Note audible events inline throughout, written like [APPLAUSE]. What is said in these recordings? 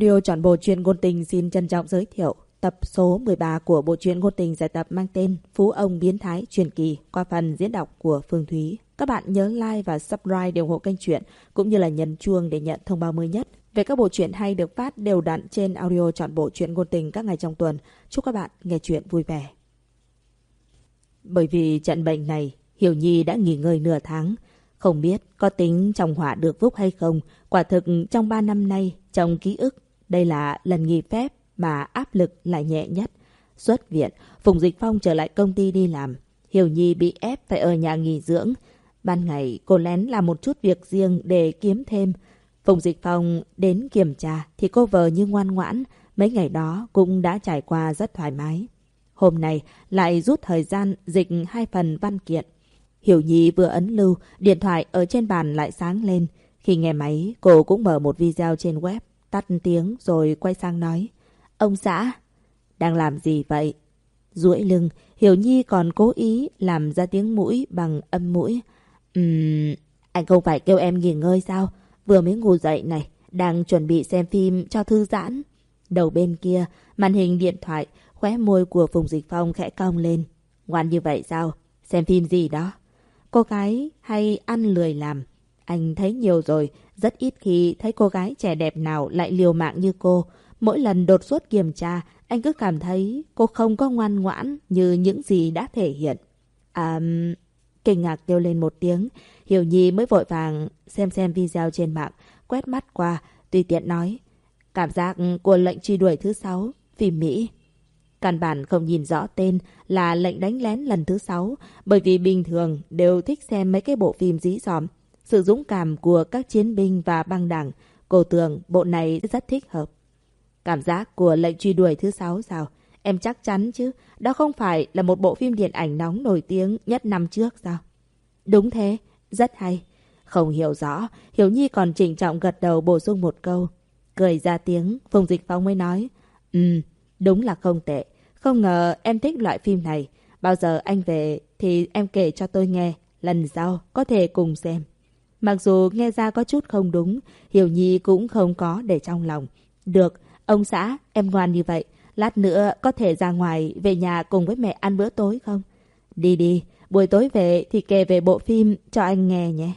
Audio chọn bộ truyện ngôn tình xin trân trọng giới thiệu tập số 13 của bộ truyện ngôn tình giải tập mang tên Phú ông biến thái truyền kỳ qua phần diễn đọc của Phương Thúy. Các bạn nhớ like và subscribe để ủng hộ kênh truyện cũng như là nhấn chuông để nhận thông báo mới nhất về các bộ truyện hay được phát đều đặn trên audio chọn bộ truyện ngôn tình các ngày trong tuần. Chúc các bạn nghe truyện vui vẻ. Bởi vì trận bệnh này, Hiểu Nhi đã nghỉ ngơi nửa tháng. Không biết có tính trong họa được phúc hay không, quả thực trong 3 năm nay, trong ký ức, đây là lần nghỉ phép mà áp lực lại nhẹ nhất. Xuất viện, Phùng Dịch Phong trở lại công ty đi làm. Hiểu Nhi bị ép phải ở nhà nghỉ dưỡng. Ban ngày, cô lén làm một chút việc riêng để kiếm thêm. Phùng Dịch Phong đến kiểm tra thì cô vờ như ngoan ngoãn. Mấy ngày đó cũng đã trải qua rất thoải mái. Hôm nay lại rút thời gian dịch hai phần văn kiện. Hiểu Nhi vừa ấn lưu, điện thoại ở trên bàn lại sáng lên. Khi nghe máy, cô cũng mở một video trên web, tắt tiếng rồi quay sang nói. Ông xã, đang làm gì vậy? duỗi lưng, Hiểu Nhi còn cố ý làm ra tiếng mũi bằng âm mũi. Ừm, anh không phải kêu em nghỉ ngơi sao? Vừa mới ngủ dậy này, đang chuẩn bị xem phim cho thư giãn. Đầu bên kia, màn hình điện thoại, khóe môi của Phùng Dịch Phong khẽ cong lên. Ngoan như vậy sao? Xem phim gì đó? Cô gái hay ăn lười làm? Anh thấy nhiều rồi, rất ít khi thấy cô gái trẻ đẹp nào lại liều mạng như cô. Mỗi lần đột xuất kiểm tra, anh cứ cảm thấy cô không có ngoan ngoãn như những gì đã thể hiện. À, kinh ngạc kêu lên một tiếng, Hiểu Nhi mới vội vàng xem xem video trên mạng, quét mắt qua, tùy tiện nói. Cảm giác của lệnh truy đuổi thứ sáu, phim Mỹ. Căn bản không nhìn rõ tên là lệnh đánh lén lần thứ sáu, bởi vì bình thường đều thích xem mấy cái bộ phim dí dòm. Sự dũng cảm của các chiến binh và băng đảng, cô tưởng bộ này rất thích hợp. Cảm giác của lệnh truy đuổi thứ sáu sao? Em chắc chắn chứ, đó không phải là một bộ phim điện ảnh nóng nổi tiếng nhất năm trước sao? Đúng thế, rất hay. Không hiểu rõ, Hiểu Nhi còn trịnh trọng gật đầu bổ sung một câu. Cười ra tiếng, Phùng Dịch Phong mới nói. Ừ, đúng là không tệ. Không ngờ em thích loại phim này. Bao giờ anh về thì em kể cho tôi nghe. Lần sau có thể cùng xem. Mặc dù nghe ra có chút không đúng, Hiểu Nhi cũng không có để trong lòng. Được, ông xã, em ngoan như vậy. Lát nữa có thể ra ngoài về nhà cùng với mẹ ăn bữa tối không? Đi đi, buổi tối về thì kể về bộ phim cho anh nghe nhé.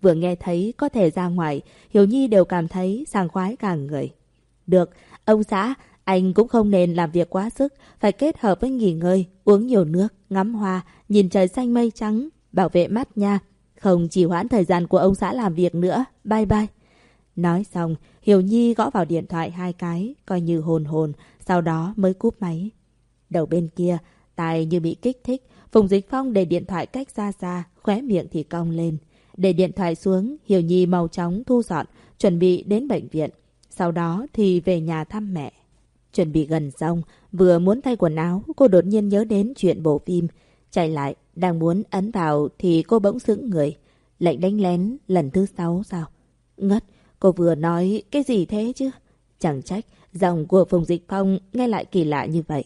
Vừa nghe thấy có thể ra ngoài, Hiểu Nhi đều cảm thấy sàng khoái cả người. Được, ông xã, anh cũng không nên làm việc quá sức, phải kết hợp với nghỉ ngơi, uống nhiều nước, ngắm hoa, nhìn trời xanh mây trắng, bảo vệ mắt nha. Không chỉ hoãn thời gian của ông xã làm việc nữa. Bye bye. Nói xong, Hiểu Nhi gõ vào điện thoại hai cái, coi như hồn hồn, sau đó mới cúp máy. Đầu bên kia, Tài như bị kích thích, Phùng Dịch Phong để điện thoại cách xa xa, khóe miệng thì cong lên. Để điện thoại xuống, Hiểu Nhi mau chóng thu dọn, chuẩn bị đến bệnh viện. Sau đó thì về nhà thăm mẹ. Chuẩn bị gần xong, vừa muốn thay quần áo, cô đột nhiên nhớ đến chuyện bộ phim. Chạy lại, đang muốn ấn vào thì cô bỗng sững người. Lệnh đánh lén lần thứ sáu sao? Ngất, cô vừa nói cái gì thế chứ? Chẳng trách, giọng của Phùng Dịch Phong nghe lại kỳ lạ như vậy.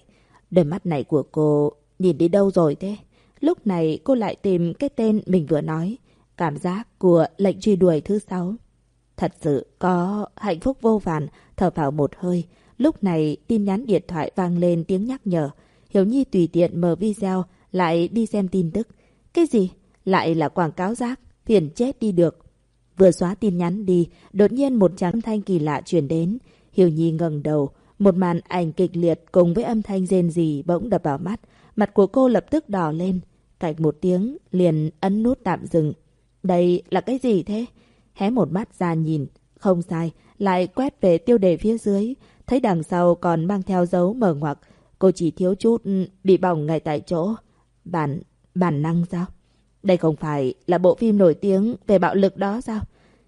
Đôi mắt này của cô nhìn đi đâu rồi thế? Lúc này cô lại tìm cái tên mình vừa nói. Cảm giác của lệnh truy đuổi thứ sáu. Thật sự có hạnh phúc vô vàn, thở vào một hơi. Lúc này tin nhắn điện thoại vang lên tiếng nhắc nhở. Hiểu Nhi tùy tiện mở video, lại đi xem tin tức. Cái gì? Lại là quảng cáo rác, phiền chết đi được. Vừa xóa tin nhắn đi, đột nhiên một tràng âm thanh kỳ lạ truyền đến. Hiểu Nhi ngẩng đầu, một màn ảnh kịch liệt cùng với âm thanh rên rỉ bỗng đập vào mắt. Mặt của cô lập tức đỏ lên. Cạch một tiếng, liền ấn nút tạm dừng. Đây là cái gì thế? Hé một mắt ra nhìn. Không sai, lại quét về tiêu đề phía dưới. Thấy đằng sau còn mang theo dấu mở ngoặc. Cô chỉ thiếu chút bị bỏng ngay tại chỗ. Bản, bản năng sao? Đây không phải là bộ phim nổi tiếng về bạo lực đó sao?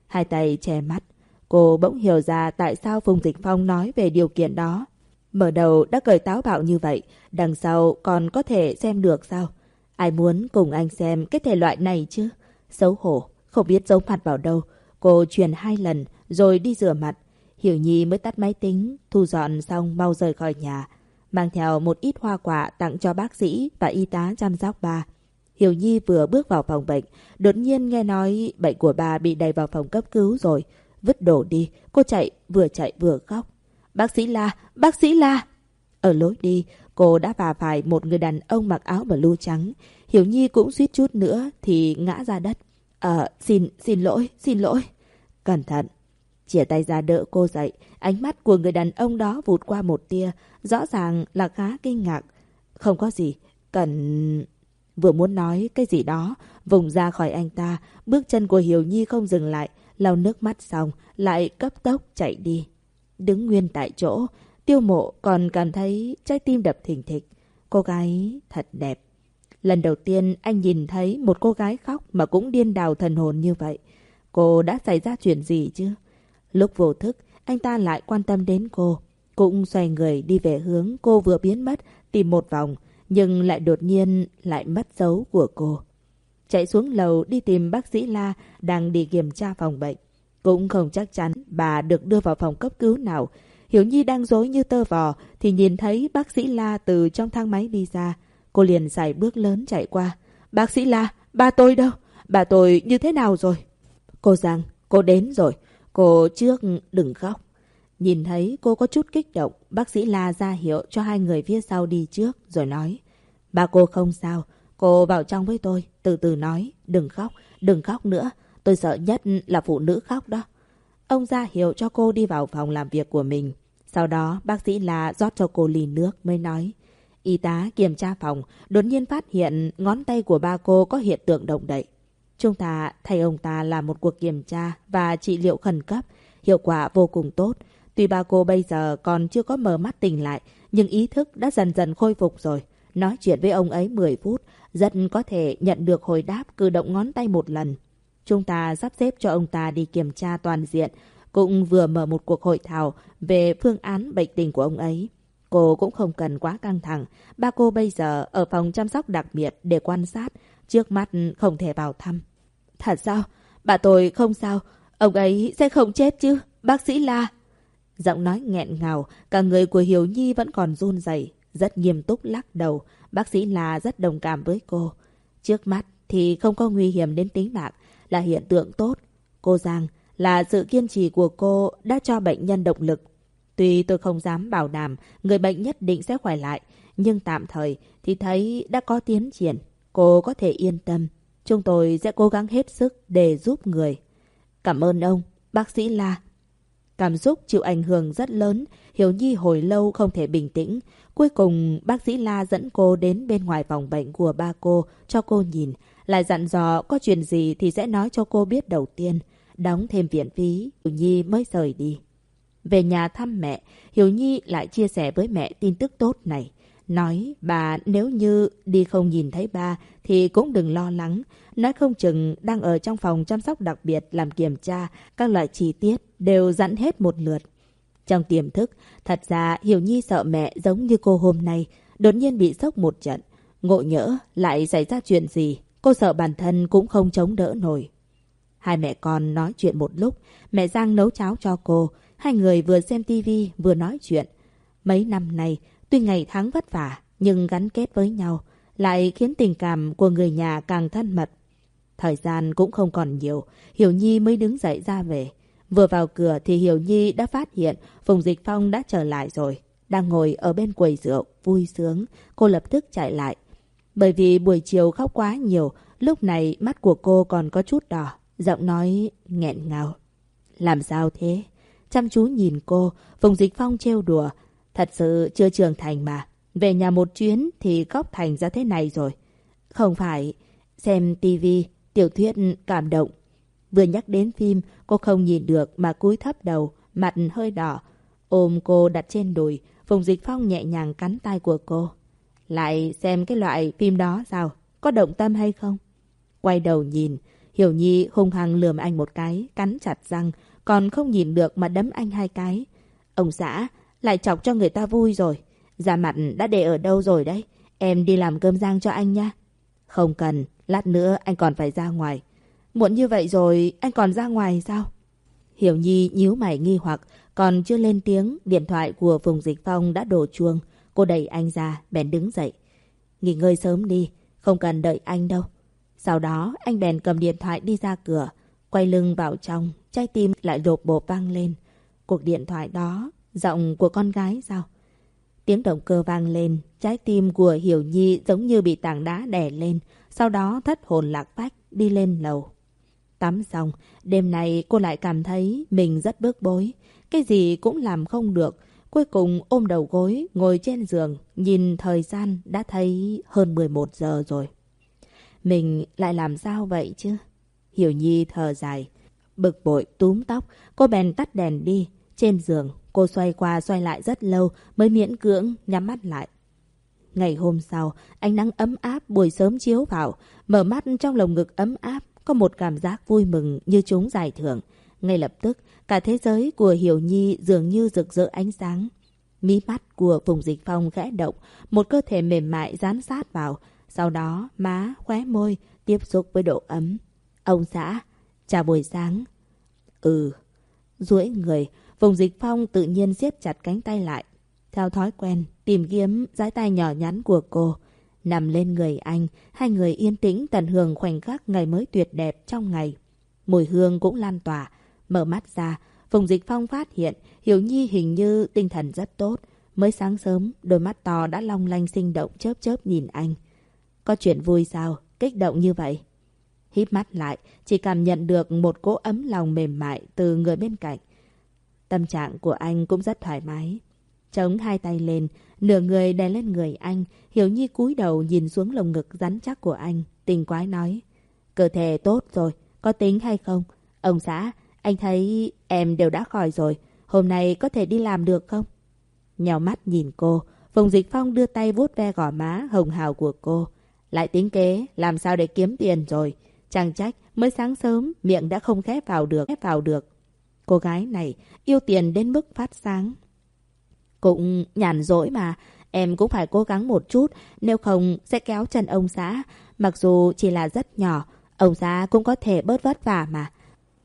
Hai tay che mắt. Cô bỗng hiểu ra tại sao Phùng Dịch Phong nói về điều kiện đó. Mở đầu đã cười táo bạo như vậy, đằng sau còn có thể xem được sao? Ai muốn cùng anh xem cái thể loại này chứ? Xấu hổ, không biết giấu mặt vào đâu. Cô truyền hai lần rồi đi rửa mặt. Hiểu Nhi mới tắt máy tính, thu dọn xong mau rời khỏi nhà. Mang theo một ít hoa quả tặng cho bác sĩ và y tá chăm sóc bà. Hiểu Nhi vừa bước vào phòng bệnh, đột nhiên nghe nói bệnh của bà bị đẩy vào phòng cấp cứu rồi. vứt đồ đi. Cô chạy, vừa chạy vừa khóc. Bác sĩ La, bác sĩ La. Ở lối đi, cô đã va phải một người đàn ông mặc áo blue trắng. Hiểu Nhi cũng suýt chút nữa thì ngã ra đất. Ờ, xin, xin lỗi, xin lỗi. Cẩn thận. Chìa tay ra đỡ cô dậy, ánh mắt của người đàn ông đó vụt qua một tia, rõ ràng là khá kinh ngạc. Không có gì, cần... Vừa muốn nói cái gì đó, vùng ra khỏi anh ta, bước chân của Hiểu Nhi không dừng lại, lau nước mắt xong, lại cấp tốc chạy đi. Đứng nguyên tại chỗ, tiêu mộ còn cảm thấy trái tim đập thình thịch. Cô gái thật đẹp. Lần đầu tiên anh nhìn thấy một cô gái khóc mà cũng điên đào thần hồn như vậy. Cô đã xảy ra chuyện gì chứ? Lúc vô thức, anh ta lại quan tâm đến cô. Cũng xoay người đi về hướng cô vừa biến mất, tìm một vòng, nhưng lại đột nhiên lại mất dấu của cô. Chạy xuống lầu đi tìm bác sĩ La đang đi kiểm tra phòng bệnh. Cũng không chắc chắn bà được đưa vào phòng cấp cứu nào. Hiểu Nhi đang dối như tơ vò thì nhìn thấy bác sĩ La từ trong thang máy đi ra. Cô liền xài bước lớn chạy qua. Bác sĩ La, ba tôi đâu? Bà tôi như thế nào rồi? Cô rằng cô đến rồi. Cô trước đừng khóc. Nhìn thấy cô có chút kích động, bác sĩ La ra hiệu cho hai người phía sau đi trước rồi nói. Ba cô không sao, cô vào trong với tôi, từ từ nói, đừng khóc, đừng khóc nữa. Tôi sợ nhất là phụ nữ khóc đó. Ông ra hiệu cho cô đi vào phòng làm việc của mình. Sau đó bác sĩ La rót cho cô ly nước mới nói. Y tá kiểm tra phòng, đột nhiên phát hiện ngón tay của ba cô có hiện tượng động đậy. Chúng ta thay ông ta làm một cuộc kiểm tra và trị liệu khẩn cấp, hiệu quả vô cùng tốt. Tuy ba cô bây giờ còn chưa có mở mắt tỉnh lại, nhưng ý thức đã dần dần khôi phục rồi. Nói chuyện với ông ấy 10 phút, rất có thể nhận được hồi đáp cử động ngón tay một lần. Chúng ta sắp xếp cho ông ta đi kiểm tra toàn diện, cũng vừa mở một cuộc hội thảo về phương án bệnh tình của ông ấy. Cô cũng không cần quá căng thẳng. Ba cô bây giờ ở phòng chăm sóc đặc biệt để quan sát, trước mắt không thể vào thăm. Thật sao? Bà tôi không sao. Ông ấy sẽ không chết chứ? Bác sĩ La. Giọng nói nghẹn ngào, cả người của Hiếu Nhi vẫn còn run rẩy, rất nghiêm túc lắc đầu. Bác sĩ La rất đồng cảm với cô. Trước mắt thì không có nguy hiểm đến tính mạng, là hiện tượng tốt. Cô Giang, là sự kiên trì của cô đã cho bệnh nhân động lực. Tuy tôi không dám bảo đảm người bệnh nhất định sẽ khỏe lại, nhưng tạm thời thì thấy đã có tiến triển. Cô có thể yên tâm. Chúng tôi sẽ cố gắng hết sức để giúp người. Cảm ơn ông, bác sĩ La. Cảm xúc chịu ảnh hưởng rất lớn, Hiểu Nhi hồi lâu không thể bình tĩnh. Cuối cùng, bác sĩ La dẫn cô đến bên ngoài phòng bệnh của ba cô cho cô nhìn. Lại dặn dò có chuyện gì thì sẽ nói cho cô biết đầu tiên. Đóng thêm viện phí, Hiểu Nhi mới rời đi. Về nhà thăm mẹ, Hiểu Nhi lại chia sẻ với mẹ tin tức tốt này. Nói bà nếu như đi không nhìn thấy ba thì cũng đừng lo lắng. Nói không chừng đang ở trong phòng chăm sóc đặc biệt làm kiểm tra, các loại chi tiết đều dẫn hết một lượt. Trong tiềm thức, thật ra Hiểu Nhi sợ mẹ giống như cô hôm nay, đột nhiên bị sốc một trận. Ngộ nhỡ lại xảy ra chuyện gì, cô sợ bản thân cũng không chống đỡ nổi. Hai mẹ con nói chuyện một lúc, mẹ Giang nấu cháo cho cô, hai người vừa xem tivi vừa nói chuyện. Mấy năm nay, tuy ngày tháng vất vả, nhưng gắn kết với nhau, lại khiến tình cảm của người nhà càng thân mật. Thời gian cũng không còn nhiều, Hiểu Nhi mới đứng dậy ra về. Vừa vào cửa thì Hiểu Nhi đã phát hiện Phùng Dịch Phong đã trở lại rồi. Đang ngồi ở bên quầy rượu, vui sướng. Cô lập tức chạy lại. Bởi vì buổi chiều khóc quá nhiều, lúc này mắt của cô còn có chút đỏ. Giọng nói nghẹn ngào. Làm sao thế? Chăm chú nhìn cô, Phùng Dịch Phong trêu đùa. Thật sự chưa trưởng thành mà. Về nhà một chuyến thì góc thành ra thế này rồi. Không phải, xem tivi, tiểu thuyết cảm động. Vừa nhắc đến phim, cô không nhìn được mà cúi thấp đầu, mặt hơi đỏ. Ôm cô đặt trên đùi, Phùng Dịch Phong nhẹ nhàng cắn tay của cô. Lại xem cái loại phim đó sao? Có động tâm hay không? Quay đầu nhìn, Hiểu Nhi hung hăng lườm anh một cái, cắn chặt răng, còn không nhìn được mà đấm anh hai cái. Ông xã, lại chọc cho người ta vui rồi. Da mặt đã để ở đâu rồi đấy? Em đi làm cơm rang cho anh nha. Không cần, lát nữa anh còn phải ra ngoài. Muộn như vậy rồi, anh còn ra ngoài sao? Hiểu Nhi nhíu mày nghi hoặc, còn chưa lên tiếng, điện thoại của Phùng Dịch Phong đã đổ chuông. Cô đẩy anh ra, bèn đứng dậy. Nghỉ ngơi sớm đi, không cần đợi anh đâu. Sau đó, anh bèn cầm điện thoại đi ra cửa. Quay lưng vào trong, trái tim lại đột bột vang lên. Cuộc điện thoại đó, giọng của con gái sao? Tiếng động cơ vang lên, trái tim của Hiểu Nhi giống như bị tảng đá đè lên, sau đó thất hồn lạc phách đi lên lầu. Tắm xong, đêm nay cô lại cảm thấy mình rất bức bối. Cái gì cũng làm không được. Cuối cùng ôm đầu gối, ngồi trên giường, nhìn thời gian đã thấy hơn 11 giờ rồi. Mình lại làm sao vậy chứ? Hiểu Nhi thở dài. Bực bội túm tóc, cô bèn tắt đèn đi. Trên giường, cô xoay qua xoay lại rất lâu mới miễn cưỡng nhắm mắt lại. Ngày hôm sau, ánh nắng ấm áp buổi sớm chiếu vào, mở mắt trong lồng ngực ấm áp, có một cảm giác vui mừng như chúng giải thưởng. Ngay lập tức, cả thế giới của Hiểu Nhi dường như rực rỡ ánh sáng. Mí mắt của Phùng Dịch Phong khẽ động, một cơ thể mềm mại dán sát vào. Sau đó, má, khóe môi, tiếp xúc với độ ấm. Ông xã, chào buổi sáng. Ừ. duỗi người, Phùng Dịch Phong tự nhiên siết chặt cánh tay lại. Theo thói quen, tìm kiếm dái tay nhỏ nhắn của cô. Nằm lên người anh, hai người yên tĩnh tận hưởng khoảnh khắc ngày mới tuyệt đẹp trong ngày. Mùi hương cũng lan tỏa. Mở mắt ra, Phùng Dịch Phong phát hiện Hiểu Nhi hình như tinh thần rất tốt. Mới sáng sớm, đôi mắt to đã long lanh sinh động chớp chớp nhìn anh. Có chuyện vui sao? Kích động như vậy? Hít mắt lại, chỉ cảm nhận được một cỗ ấm lòng mềm mại từ người bên cạnh. Tâm trạng của anh cũng rất thoải mái. Chống hai tay lên, nửa người đè lên người anh, Hiểu Nhi cúi đầu nhìn xuống lồng ngực rắn chắc của anh, tình quái nói. Cơ thể tốt rồi, có tính hay không? Ông xã, anh thấy em đều đã khỏi rồi, hôm nay có thể đi làm được không? Nhào mắt nhìn cô, Phùng Dịch Phong đưa tay vuốt ve gò má hồng hào của cô. Lại tính kế, làm sao để kiếm tiền rồi. Chẳng trách, mới sáng sớm, miệng đã không khép vào được, khép vào được. Cô gái này yêu tiền đến mức phát sáng. Cũng nhàn rỗi mà, em cũng phải cố gắng một chút, nếu không sẽ kéo chân ông xã. Mặc dù chỉ là rất nhỏ, ông xã cũng có thể bớt vất vả mà.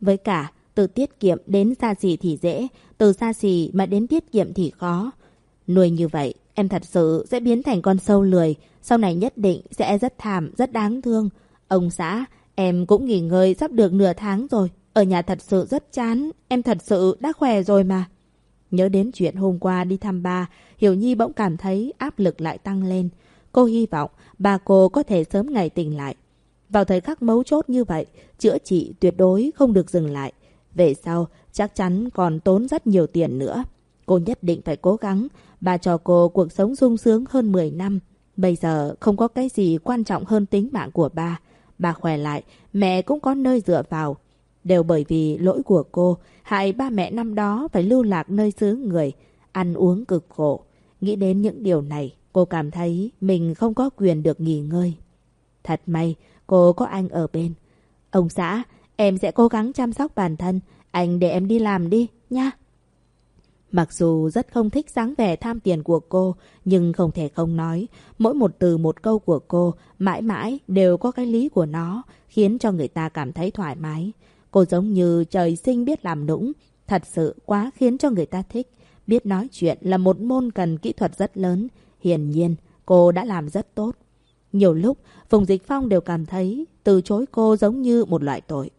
Với cả, từ tiết kiệm đến xa xỉ thì dễ, từ xa xỉ mà đến tiết kiệm thì khó. Nuôi như vậy, em thật sự sẽ biến thành con sâu lười, sau này nhất định sẽ rất thảm, rất đáng thương. Ông xã, em cũng nghỉ ngơi sắp được nửa tháng rồi, ở nhà thật sự rất chán, em thật sự đã khỏe rồi mà. Nhớ đến chuyện hôm qua đi thăm ba, Hiểu Nhi bỗng cảm thấy áp lực lại tăng lên. Cô hy vọng bà cô có thể sớm ngày tỉnh lại. Vào thời khắc mấu chốt như vậy, chữa trị tuyệt đối không được dừng lại. Về sau, chắc chắn còn tốn rất nhiều tiền nữa. Cô nhất định phải cố gắng. Bà cho cô cuộc sống sung sướng hơn 10 năm. Bây giờ không có cái gì quan trọng hơn tính mạng của ba. Bà khỏe lại, mẹ cũng có nơi dựa vào. Đều bởi vì lỗi của cô, hại ba mẹ năm đó phải lưu lạc nơi xứ người, ăn uống cực khổ. Nghĩ đến những điều này, cô cảm thấy mình không có quyền được nghỉ ngơi. Thật may, cô có anh ở bên. Ông xã, em sẽ cố gắng chăm sóc bản thân. Anh để em đi làm đi, nha. Mặc dù rất không thích dáng vẻ tham tiền của cô, nhưng không thể không nói. Mỗi một từ một câu của cô, mãi mãi đều có cái lý của nó, khiến cho người ta cảm thấy thoải mái. Cô giống như trời sinh biết làm nũng, thật sự quá khiến cho người ta thích. Biết nói chuyện là một môn cần kỹ thuật rất lớn. Hiển nhiên, cô đã làm rất tốt. Nhiều lúc, Phùng Dịch Phong đều cảm thấy từ chối cô giống như một loại tội.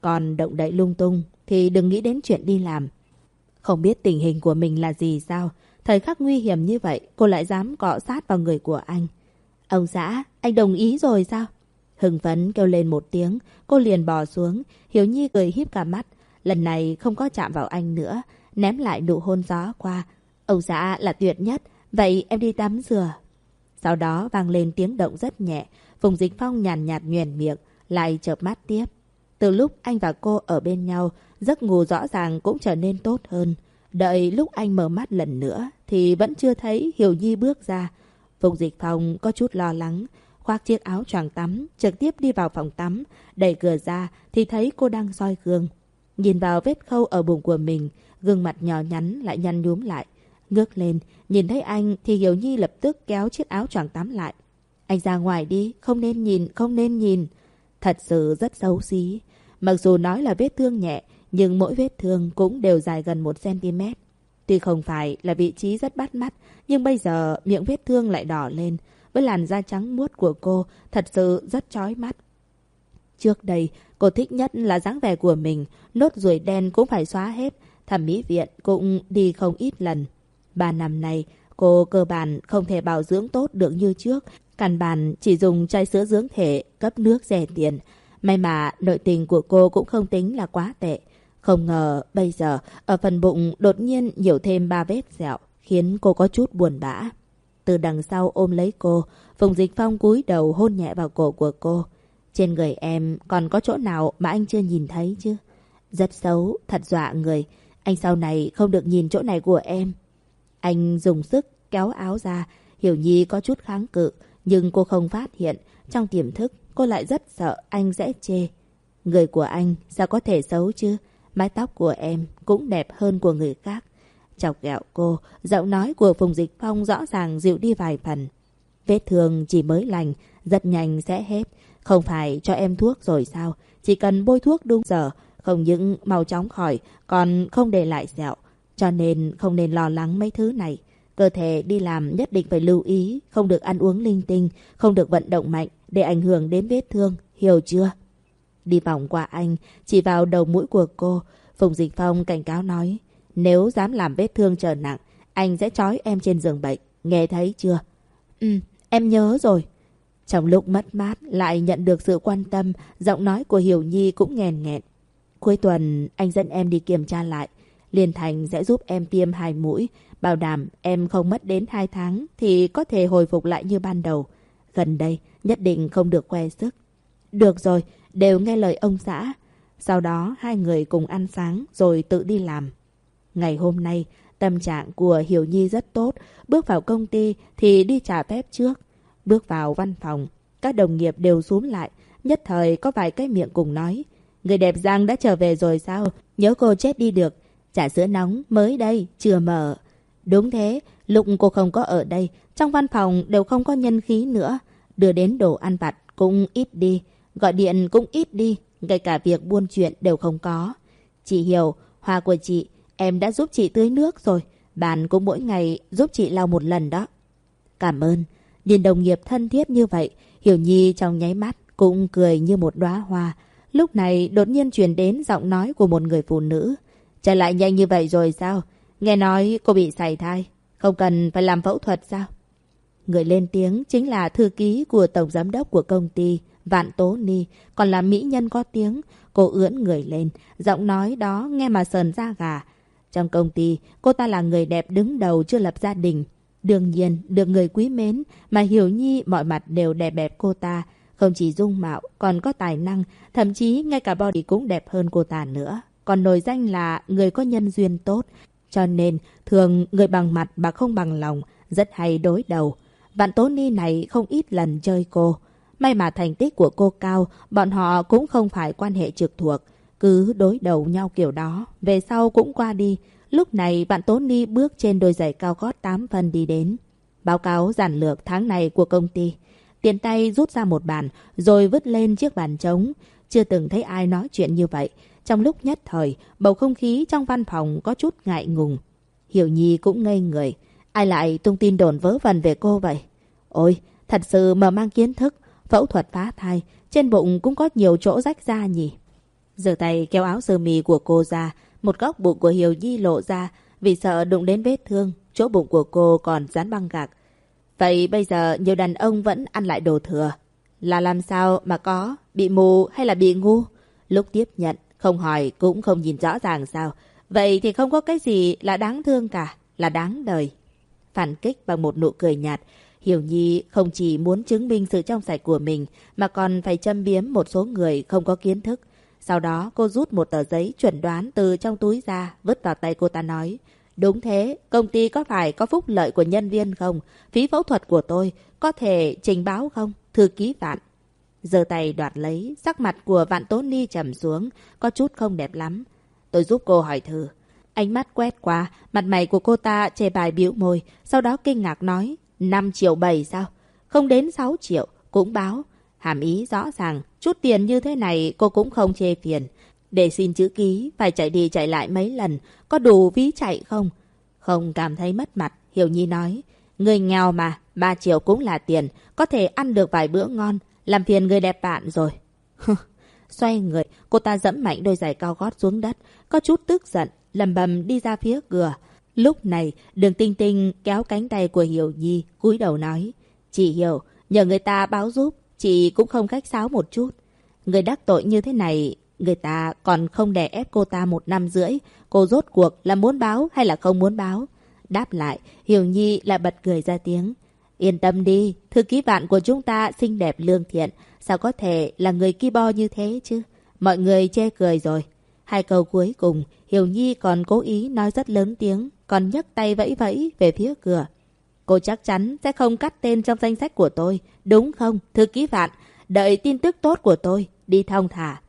Còn động đậy lung tung thì đừng nghĩ đến chuyện đi làm. Không biết tình hình của mình là gì sao? Thời khắc nguy hiểm như vậy, cô lại dám cọ sát vào người của anh. Ông xã, anh đồng ý rồi sao? Hưng phấn kêu lên một tiếng, cô liền bò xuống. Hiếu Nhi cười híp cả mắt. Lần này không có chạm vào anh nữa, ném lại nụ hôn gió qua. Ông xã dạ, là tuyệt nhất, vậy em đi tắm rửa. Sau đó vang lên tiếng động rất nhẹ, Phùng Dịch Phong nhàn nhạt, nhạt miệng, lại chợp mắt tiếp. Từ lúc anh và cô ở bên nhau, giấc ngủ rõ ràng cũng trở nên tốt hơn. Đợi lúc anh mở mắt lần nữa thì vẫn chưa thấy Hiểu Nhi bước ra. Phùng Dịch Phong có chút lo lắng, khoác chiếc áo choàng tắm, trực tiếp đi vào phòng tắm, đẩy cửa ra thì thấy cô đang soi gương. Nhìn vào vết khâu ở bụng của mình, gương mặt nhỏ nhắn lại nhăn nhúm lại. Ngước lên, nhìn thấy anh thì Hiểu Nhi lập tức kéo chiếc áo choàng tắm lại. Anh ra ngoài đi, không nên nhìn, không nên nhìn. Thật sự rất xấu xí. Mặc dù nói là vết thương nhẹ, nhưng mỗi vết thương cũng đều dài gần 1cm. Tuy không phải là vị trí rất bắt mắt, nhưng bây giờ miệng vết thương lại đỏ lên, với làn da trắng muốt của cô thật sự rất chói mắt. Trước đây, cô thích nhất là dáng vẻ của mình, nốt ruồi đen cũng phải xóa hết, thẩm mỹ viện cũng đi không ít lần. Ba năm nay, cô cơ bản không thể bảo dưỡng tốt được như trước, căn bản chỉ dùng chai sữa dưỡng thể, cấp nước rẻ tiền. May mà nội tình của cô cũng không tính là quá tệ. Không ngờ bây giờ ở phần bụng đột nhiên nhiều thêm ba vết sẹo, khiến cô có chút buồn bã. Từ đằng sau ôm lấy cô, Phùng Dịch Phong cúi đầu hôn nhẹ vào cổ của cô. Trên người em còn có chỗ nào mà anh chưa nhìn thấy chứ? Rất xấu, thật dọa người. Anh sau này không được nhìn chỗ này của em. Anh dùng sức kéo áo ra. Hiểu Nhi có chút kháng cự, nhưng cô không phát hiện. Trong tiềm thức, cô lại rất sợ anh sẽ chê. Người của anh sao có thể xấu chứ? Mái tóc của em cũng đẹp hơn của người khác. Chọc ghẹo cô, giọng nói của Phùng Dịch Phong rõ ràng dịu đi vài phần. Vết thương chỉ mới lành, rất nhanh sẽ hết. Không phải cho em thuốc rồi sao? Chỉ cần bôi thuốc đúng giờ, không những mau chóng khỏi, còn không để lại sẹo. Cho nên không nên lo lắng mấy thứ này. Cơ thể đi làm nhất định phải lưu ý, không được ăn uống linh tinh, không được vận động mạnh để ảnh hưởng đến vết thương, hiểu chưa? Đi vòng qua anh, chỉ vào đầu mũi của cô, Phùng Dịch Phong cảnh cáo nói, nếu dám làm vết thương trở nặng, anh sẽ trói em trên giường bệnh, nghe thấy chưa? Ừ, em nhớ rồi. Trong lúc mất mát lại nhận được sự quan tâm, giọng nói của Hiểu Nhi cũng nghèn nghẹn. Cuối tuần anh dẫn em đi kiểm tra lại. Liên Thành sẽ giúp em tiêm hai mũi, bảo đảm em không mất đến hai tháng thì có thể hồi phục lại như ban đầu. Gần đây nhất định không được khoe sức. Được rồi, đều nghe lời ông xã. Sau đó hai người cùng ăn sáng rồi tự đi làm. Ngày hôm nay, tâm trạng của Hiểu Nhi rất tốt. Bước vào công ty thì đi trả phép trước. Bước vào văn phòng, các đồng nghiệp đều xuống lại. Nhất thời có vài cái miệng cùng nói. Người đẹp Giang đã trở về rồi sao? Nhớ cô chết đi được. Trà sữa nóng mới đây, chưa mở. Đúng thế, lúc cô không có ở đây, trong văn phòng đều không có nhân khí nữa. Đưa đến đồ ăn vặt cũng ít đi, gọi điện cũng ít đi, ngay cả việc buôn chuyện đều không có. Chị hiểu, hoa của chị, em đã giúp chị tưới nước rồi. Bạn cũng mỗi ngày giúp chị lau một lần đó. Cảm ơn. Nhìn đồng nghiệp thân thiết như vậy, Hiểu Nhi trong nháy mắt cũng cười như một đóa hoa. Lúc này đột nhiên truyền đến giọng nói của một người phụ nữ. Trở lại nhanh như vậy rồi sao? Nghe nói cô bị sảy thai. Không cần phải làm phẫu thuật sao? Người lên tiếng chính là thư ký của tổng giám đốc của công ty, Vạn Tố Ni, còn là mỹ nhân có tiếng. Cô ưỡn người lên, giọng nói đó nghe mà sờn da gà. Trong công ty, cô ta là người đẹp đứng đầu chưa lập gia đình. Đương nhiên, được người quý mến, mà Hiểu Nhi mọi mặt đều đẹp đẹp cô ta. Không chỉ dung mạo, còn có tài năng, thậm chí ngay cả body cũng đẹp hơn cô ta nữa. Còn nổi danh là người có nhân duyên tốt. Cho nên, thường người bằng mặt mà không bằng lòng, rất hay đối đầu. Bạn Tố Ni này không ít lần chơi cô. May mà thành tích của cô cao, bọn họ cũng không phải quan hệ trực thuộc. Cứ đối đầu nhau kiểu đó, về sau cũng qua đi. Lúc này bạn Tố Ni bước trên đôi giày cao gót 8 phân đi đến. Báo cáo giản lược tháng này của công ty. Tiền tay rút ra một bàn, rồi vứt lên chiếc bàn trống. Chưa từng thấy ai nói chuyện như vậy. Trong lúc nhất thời, bầu không khí trong văn phòng có chút ngại ngùng. Hiểu Nhi cũng ngây người. Ai lại tung tin đồn vớ vẩn về cô vậy? Ôi, thật sự mà mang kiến thức. Phẫu thuật phá thai, trên bụng cũng có nhiều chỗ rách ra nhỉ. Giơ tay kéo áo sơ mi của cô ra, một góc bụng của Hiểu Nhi lộ ra, vì sợ đụng đến vết thương, chỗ bụng của cô còn dán băng gạc. Vậy bây giờ nhiều đàn ông vẫn ăn lại đồ thừa. Là làm sao mà có, bị mù hay là bị ngu? Lúc tiếp nhận, không hỏi cũng không nhìn rõ ràng sao. Vậy thì không có cái gì là đáng thương cả, là đáng đời. Phản kích bằng một nụ cười nhạt, Hiểu Nhi không chỉ muốn chứng minh sự trong sạch của mình, mà còn phải châm biếm một số người không có kiến thức. Sau đó cô rút một tờ giấy chuẩn đoán từ trong túi ra, vứt vào tay cô ta nói. Đúng thế, công ty có phải có phúc lợi của nhân viên không? Phí phẫu thuật của tôi có thể trình báo không? Thư ký vạn. Giờ tay đoạt lấy, sắc mặt của vạn tố ni trầm xuống, có chút không đẹp lắm. Tôi giúp cô hỏi thử. Ánh mắt quét qua, mặt mày của cô ta chê bài biểu môi, sau đó kinh ngạc nói, 5 triệu 7 sao? Không đến 6 triệu, cũng báo. Hàm ý rõ ràng, chút tiền như thế này cô cũng không chê phiền. Để xin chữ ký, phải chạy đi chạy lại mấy lần, có đủ ví chạy không? Không cảm thấy mất mặt, Hiểu Nhi nói. Người nghèo mà, 3 triệu cũng là tiền, có thể ăn được vài bữa ngon, làm phiền người đẹp bạn rồi. [LAUGHS] Xoay người, cô ta dẫm mạnh đôi giày cao gót xuống đất, có chút tức giận, lầm bầm đi ra phía cửa. Lúc này, đường tinh tinh kéo cánh tay của Hiểu Nhi, cúi đầu nói. Chị Hiểu, nhờ người ta báo giúp, chị cũng không khách sáo một chút. Người đắc tội như thế này, người ta còn không đè ép cô ta một năm rưỡi. Cô rốt cuộc là muốn báo hay là không muốn báo? Đáp lại, Hiểu Nhi lại bật cười ra tiếng. Yên tâm đi, thư ký bạn của chúng ta xinh đẹp lương thiện. Sao có thể là người ki bo như thế chứ? Mọi người chê cười rồi. Hai câu cuối cùng, Hiểu Nhi còn cố ý nói rất lớn tiếng, còn nhấc tay vẫy vẫy về phía cửa. Cô chắc chắn sẽ không cắt tên trong danh sách của tôi, đúng không, thư ký vạn? Đợi tin tức tốt của tôi, đi thong thả.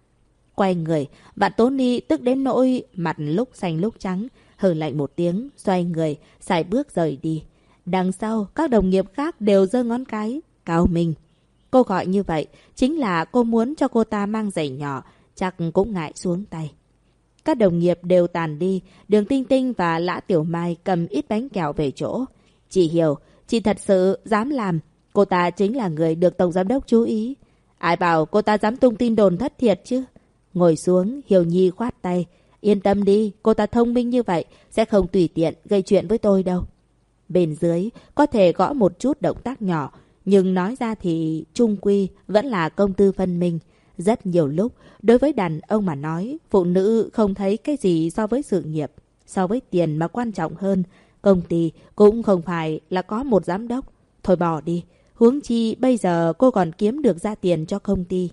Quay người, bạn Tony tức đến nỗi mặt lúc xanh lúc trắng, hừ lạnh một tiếng, xoay người, xài bước rời đi. Đằng sau, các đồng nghiệp khác đều giơ ngón cái, cao mình. Cô gọi như vậy, chính là cô muốn cho cô ta mang giày nhỏ, chắc cũng ngại xuống tay. Các đồng nghiệp đều tàn đi, đường tinh tinh và lã tiểu mai cầm ít bánh kẹo về chỗ. Chị hiểu, chị thật sự dám làm. Cô ta chính là người được Tổng Giám đốc chú ý. Ai bảo cô ta dám tung tin đồn thất thiệt chứ? Ngồi xuống, Hiểu Nhi khoát tay. Yên tâm đi, cô ta thông minh như vậy, sẽ không tùy tiện gây chuyện với tôi đâu. Bên dưới, có thể gõ một chút động tác nhỏ, nhưng nói ra thì trung quy vẫn là công tư phân minh. Rất nhiều lúc, đối với đàn ông mà nói, phụ nữ không thấy cái gì so với sự nghiệp, so với tiền mà quan trọng hơn. Công ty cũng không phải là có một giám đốc. Thôi bỏ đi, huống chi bây giờ cô còn kiếm được ra tiền cho công ty.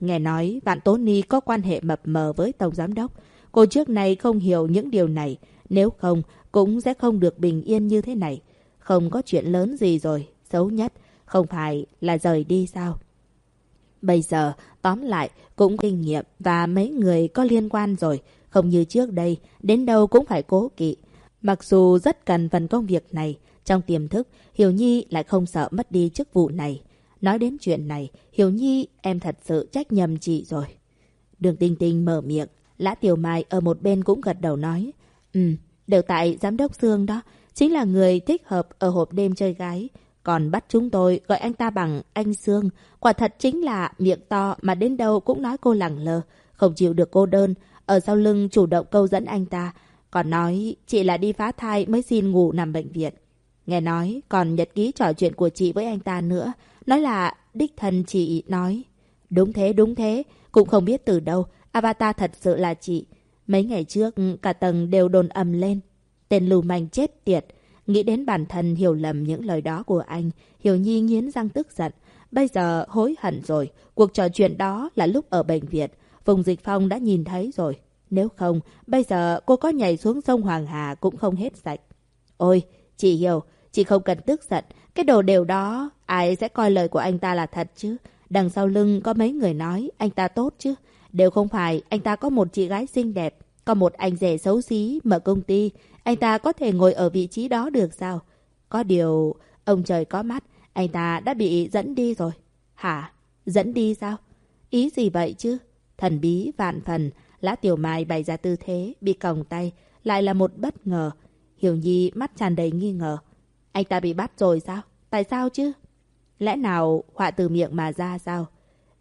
Nghe nói bạn Tony có quan hệ mập mờ với Tổng Giám đốc. Cô trước nay không hiểu những điều này. Nếu không, cũng sẽ không được bình yên như thế này. Không có chuyện lớn gì rồi. Xấu nhất, không phải là rời đi sao? Bây giờ, tóm lại, cũng kinh nghiệm và mấy người có liên quan rồi. Không như trước đây, đến đâu cũng phải cố kỵ. Mặc dù rất cần phần công việc này, trong tiềm thức, Hiểu Nhi lại không sợ mất đi chức vụ này. Nói đến chuyện này, Hiểu Nhi, em thật sự trách nhầm chị rồi. Đường Tinh Tinh mở miệng, Lã Tiểu Mai ở một bên cũng gật đầu nói. Ừ, đều tại Giám đốc Dương đó, chính là người thích hợp ở hộp đêm chơi gái. Còn bắt chúng tôi gọi anh ta bằng anh Dương, Quả thật chính là miệng to mà đến đâu cũng nói cô lẳng lơ. Không chịu được cô đơn. Ở sau lưng chủ động câu dẫn anh ta. Còn nói chị là đi phá thai mới xin ngủ nằm bệnh viện. Nghe nói còn nhật ký trò chuyện của chị với anh ta nữa. Nói là đích thân chị nói. Đúng thế, đúng thế. Cũng không biết từ đâu. Avatar thật sự là chị. Mấy ngày trước cả tầng đều đồn ầm lên. Tên lưu manh chết tiệt. Nghĩ đến bản thân hiểu lầm những lời đó của anh, Hiểu Nhi nghiến răng tức giận. Bây giờ hối hận rồi, cuộc trò chuyện đó là lúc ở bệnh viện. Vùng Dịch Phong đã nhìn thấy rồi. Nếu không, bây giờ cô có nhảy xuống sông Hoàng Hà cũng không hết sạch. Ôi, chị hiểu, chị không cần tức giận. Cái đồ đều đó, ai sẽ coi lời của anh ta là thật chứ? Đằng sau lưng có mấy người nói anh ta tốt chứ? Đều không phải anh ta có một chị gái xinh đẹp, có một anh rể xấu xí mở công ty, anh ta có thể ngồi ở vị trí đó được sao? Có điều, ông trời có mắt, anh ta đã bị dẫn đi rồi. Hả? Dẫn đi sao? Ý gì vậy chứ? Thần bí vạn phần, Lã Tiểu Mai bày ra tư thế, bị còng tay, lại là một bất ngờ. Hiểu Nhi mắt tràn đầy nghi ngờ. Anh ta bị bắt rồi sao? Tại sao chứ? Lẽ nào họa từ miệng mà ra sao?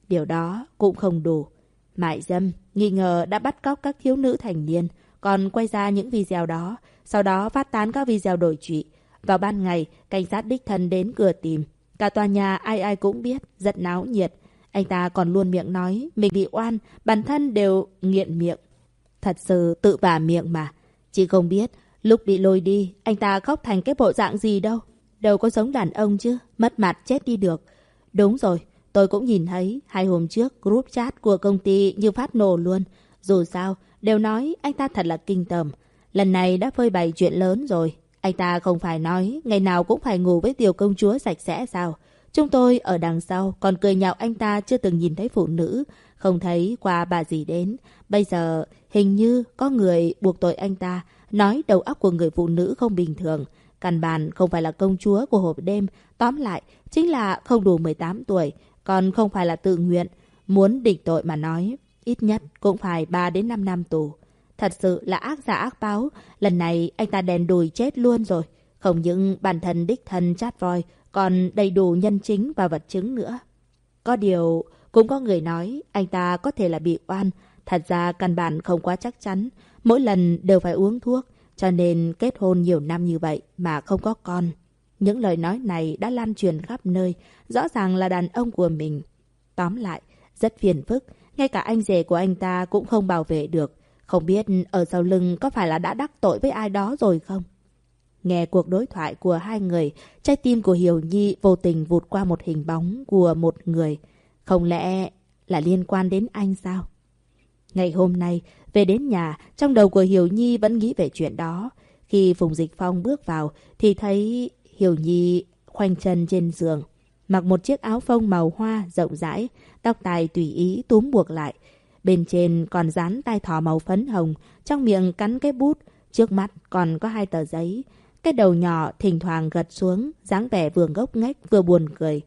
Điều đó cũng không đủ. Mại dâm, nghi ngờ đã bắt cóc các thiếu nữ thành niên, còn quay ra những video đó, sau đó phát tán các video đổi trụy. Vào ban ngày, cảnh sát đích thân đến cửa tìm. Cả tòa nhà ai ai cũng biết, rất náo nhiệt. Anh ta còn luôn miệng nói, mình bị oan, bản thân đều nghiện miệng. Thật sự tự vả miệng mà. Chị không biết, lúc bị lôi đi, anh ta khóc thành cái bộ dạng gì đâu. Đâu có giống đàn ông chứ, mất mặt chết đi được. Đúng rồi, tôi cũng nhìn thấy hai hôm trước group chat của công ty như phát nổ luôn. Dù sao, đều nói anh ta thật là kinh tởm. Lần này đã phơi bày chuyện lớn rồi. Anh ta không phải nói ngày nào cũng phải ngủ với tiểu công chúa sạch sẽ sao. Chúng tôi ở đằng sau còn cười nhạo anh ta chưa từng nhìn thấy phụ nữ, không thấy qua bà gì đến. Bây giờ hình như có người buộc tội anh ta, nói đầu óc của người phụ nữ không bình thường. Căn bản không phải là công chúa của hộp đêm, tóm lại chính là không đủ 18 tuổi, còn không phải là tự nguyện. Muốn định tội mà nói, ít nhất cũng phải 3 đến 5 năm tù. Thật sự là ác giả ác báo, lần này anh ta đèn đùi chết luôn rồi. Không những bản thân đích thân chát voi, còn đầy đủ nhân chính và vật chứng nữa. Có điều, Cũng có người nói anh ta có thể là bị oan. Thật ra căn bản không quá chắc chắn. Mỗi lần đều phải uống thuốc. Cho nên kết hôn nhiều năm như vậy mà không có con. Những lời nói này đã lan truyền khắp nơi. Rõ ràng là đàn ông của mình. Tóm lại, rất phiền phức. Ngay cả anh rể của anh ta cũng không bảo vệ được. Không biết ở sau lưng có phải là đã đắc tội với ai đó rồi không? Nghe cuộc đối thoại của hai người, trái tim của Hiểu Nhi vô tình vụt qua một hình bóng của một người. Không lẽ là liên quan đến anh sao? Ngày hôm nay, về đến nhà, trong đầu của Hiểu Nhi vẫn nghĩ về chuyện đó. Khi Phùng Dịch Phong bước vào, thì thấy Hiểu Nhi khoanh chân trên giường. Mặc một chiếc áo phông màu hoa rộng rãi, tóc tai tùy ý túm buộc lại. Bên trên còn dán tai thỏ màu phấn hồng, trong miệng cắn cái bút, trước mắt còn có hai tờ giấy. Cái đầu nhỏ thỉnh thoảng gật xuống, dáng vẻ vừa ngốc nghếch vừa buồn cười.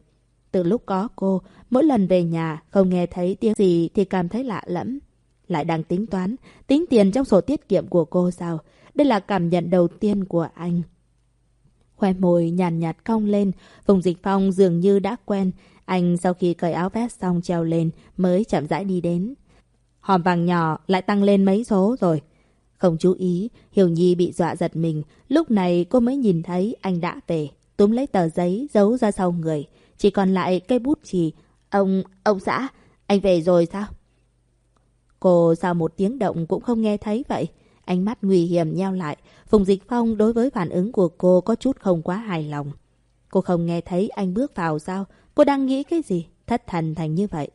Từ lúc có cô, mỗi lần về nhà không nghe thấy tiếng gì thì cảm thấy lạ lẫm. Lại đang tính toán, tính tiền trong sổ tiết kiệm của cô sao? Đây là cảm nhận đầu tiên của anh. Khoe môi nhàn nhạt, cong lên, vùng dịch phong dường như đã quen. Anh sau khi cởi áo vest xong treo lên mới chậm rãi đi đến. Hòm vàng nhỏ lại tăng lên mấy số rồi. Không chú ý, Hiểu Nhi bị dọa giật mình. Lúc này cô mới nhìn thấy anh đã về. Túm lấy tờ giấy giấu ra sau người. Chỉ còn lại cây bút chì. Ông, ông xã, anh về rồi sao? Cô sao một tiếng động cũng không nghe thấy vậy? Ánh mắt nguy hiểm nheo lại. Phùng Dịch Phong đối với phản ứng của cô có chút không quá hài lòng. Cô không nghe thấy anh bước vào sao? Cô đang nghĩ cái gì? Thất thần thành như vậy.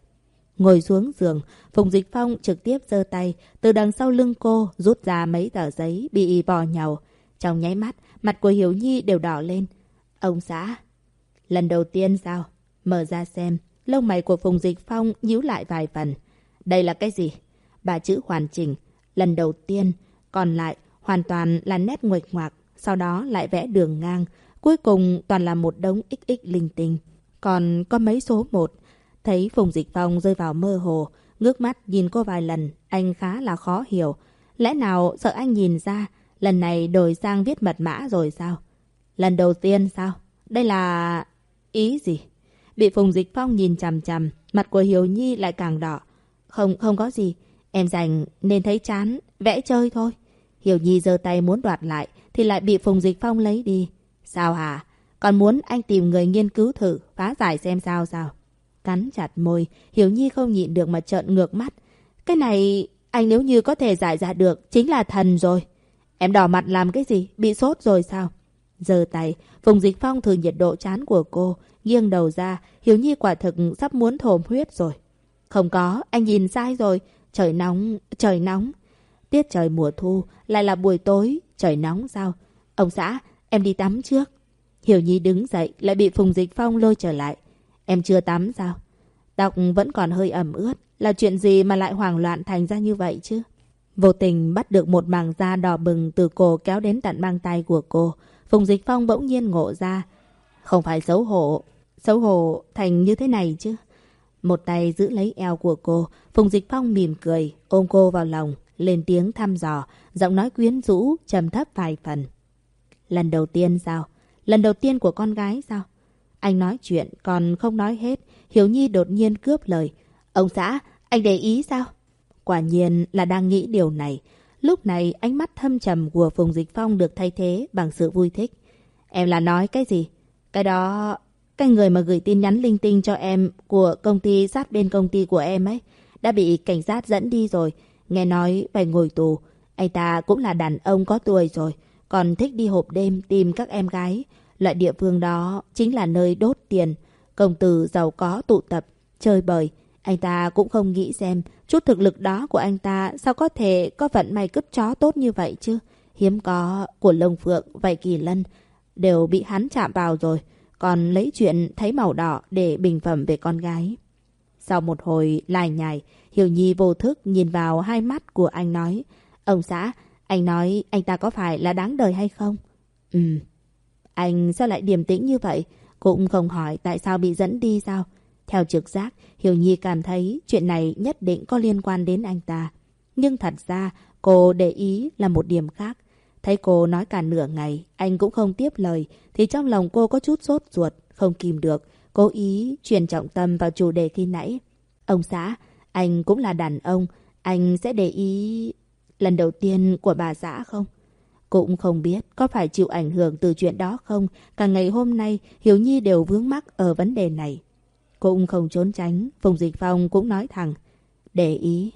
Ngồi xuống giường, Phùng Dịch Phong trực tiếp giơ tay, từ đằng sau lưng cô rút ra mấy tờ giấy bị bò nhầu. Trong nháy mắt, mặt của Hiểu Nhi đều đỏ lên. Ông xã, lần đầu tiên sao? Mở ra xem, lông mày của Phùng Dịch Phong nhíu lại vài phần. Đây là cái gì? Ba chữ hoàn chỉnh, lần đầu tiên, còn lại hoàn toàn là nét nguệch ngoạc, sau đó lại vẽ đường ngang, cuối cùng toàn là một đống XX linh tinh. Còn có mấy số một, Thấy Phùng Dịch Phong rơi vào mơ hồ, ngước mắt nhìn cô vài lần, anh khá là khó hiểu. Lẽ nào sợ anh nhìn ra, lần này đổi sang viết mật mã rồi sao? Lần đầu tiên sao? Đây là... ý gì? Bị Phùng Dịch Phong nhìn chằm chằm, mặt của Hiếu Nhi lại càng đỏ. Không, không có gì. Em dành nên thấy chán, vẽ chơi thôi. Hiểu Nhi giơ tay muốn đoạt lại, thì lại bị Phùng Dịch Phong lấy đi. Sao hả? Còn muốn anh tìm người nghiên cứu thử, phá giải xem sao sao? Cắn chặt môi, Hiểu Nhi không nhịn được mà trợn ngược mắt. Cái này, anh nếu như có thể giải ra được, chính là thần rồi. Em đỏ mặt làm cái gì? Bị sốt rồi sao? Giờ tay, Phùng Dịch Phong thử nhiệt độ chán của cô, nghiêng đầu ra, Hiểu Nhi quả thực sắp muốn thồm huyết rồi. Không có, anh nhìn sai rồi. Trời nóng, trời nóng. Tiết trời mùa thu, lại là buổi tối, trời nóng sao? Ông xã, em đi tắm trước. Hiểu Nhi đứng dậy, lại bị Phùng Dịch Phong lôi trở lại. Em chưa tắm sao? Tóc vẫn còn hơi ẩm ướt. Là chuyện gì mà lại hoảng loạn thành ra như vậy chứ? Vô tình bắt được một màng da đỏ bừng từ cổ kéo đến tận mang tay của cô. Phùng Dịch Phong bỗng nhiên ngộ ra. Không phải xấu hổ. Xấu hổ thành như thế này chứ. Một tay giữ lấy eo của cô. Phùng Dịch Phong mỉm cười, ôm cô vào lòng, lên tiếng thăm dò, giọng nói quyến rũ, trầm thấp vài phần. Lần đầu tiên sao? Lần đầu tiên của con gái sao? Anh nói chuyện còn không nói hết. Hiếu Nhi đột nhiên cướp lời. Ông xã, anh để ý sao? Quả nhiên là đang nghĩ điều này. Lúc này ánh mắt thâm trầm của Phùng Dịch Phong được thay thế bằng sự vui thích. Em là nói cái gì? Cái đó... Cái người mà gửi tin nhắn linh tinh cho em của công ty sát bên công ty của em ấy đã bị cảnh sát dẫn đi rồi. Nghe nói phải ngồi tù. Anh ta cũng là đàn ông có tuổi rồi. Còn thích đi hộp đêm tìm các em gái. Loại địa phương đó chính là nơi đốt tiền, công tử giàu có tụ tập, chơi bời. Anh ta cũng không nghĩ xem chút thực lực đó của anh ta sao có thể có vận may cứt chó tốt như vậy chứ. Hiếm có của Lông Phượng, vậy Kỳ Lân đều bị hắn chạm vào rồi. Còn lấy chuyện thấy màu đỏ để bình phẩm về con gái. Sau một hồi lải nhài, Hiểu Nhi vô thức nhìn vào hai mắt của anh nói. Ông xã, anh nói anh ta có phải là đáng đời hay không? Ừm. Anh sao lại điềm tĩnh như vậy? Cũng không hỏi tại sao bị dẫn đi sao? Theo trực giác, Hiểu Nhi cảm thấy chuyện này nhất định có liên quan đến anh ta. Nhưng thật ra, cô để ý là một điểm khác. Thấy cô nói cả nửa ngày, anh cũng không tiếp lời, thì trong lòng cô có chút sốt ruột, không kìm được. Cố ý truyền trọng tâm vào chủ đề khi nãy. Ông xã, anh cũng là đàn ông, anh sẽ để ý lần đầu tiên của bà xã không? Cũng không biết có phải chịu ảnh hưởng từ chuyện đó không. Cả ngày hôm nay, Hiểu Nhi đều vướng mắc ở vấn đề này. Cũng không trốn tránh, Phùng Dịch Phong cũng nói thẳng. Để ý.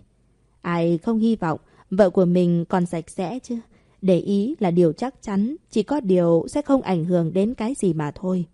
Ai không hy vọng vợ của mình còn sạch sẽ chứ? Để ý là điều chắc chắn, chỉ có điều sẽ không ảnh hưởng đến cái gì mà thôi.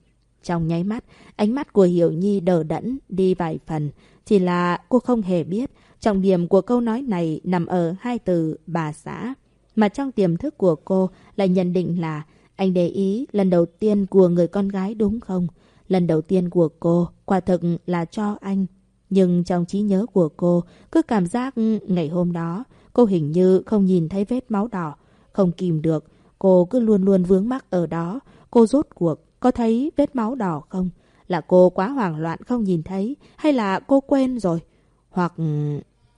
Trong nháy mắt, ánh mắt của Hiểu Nhi đờ đẫn đi vài phần. Chỉ là cô không hề biết, trọng điểm của câu nói này nằm ở hai từ bà xã. Mà trong tiềm thức của cô lại nhận định là anh để ý lần đầu tiên của người con gái đúng không? Lần đầu tiên của cô quả thực là cho anh. Nhưng trong trí nhớ của cô cứ cảm giác ngày hôm đó cô hình như không nhìn thấy vết máu đỏ. Không kìm được, cô cứ luôn luôn vướng mắc ở đó. Cô rốt cuộc có thấy vết máu đỏ không? Là cô quá hoảng loạn không nhìn thấy hay là cô quên rồi? Hoặc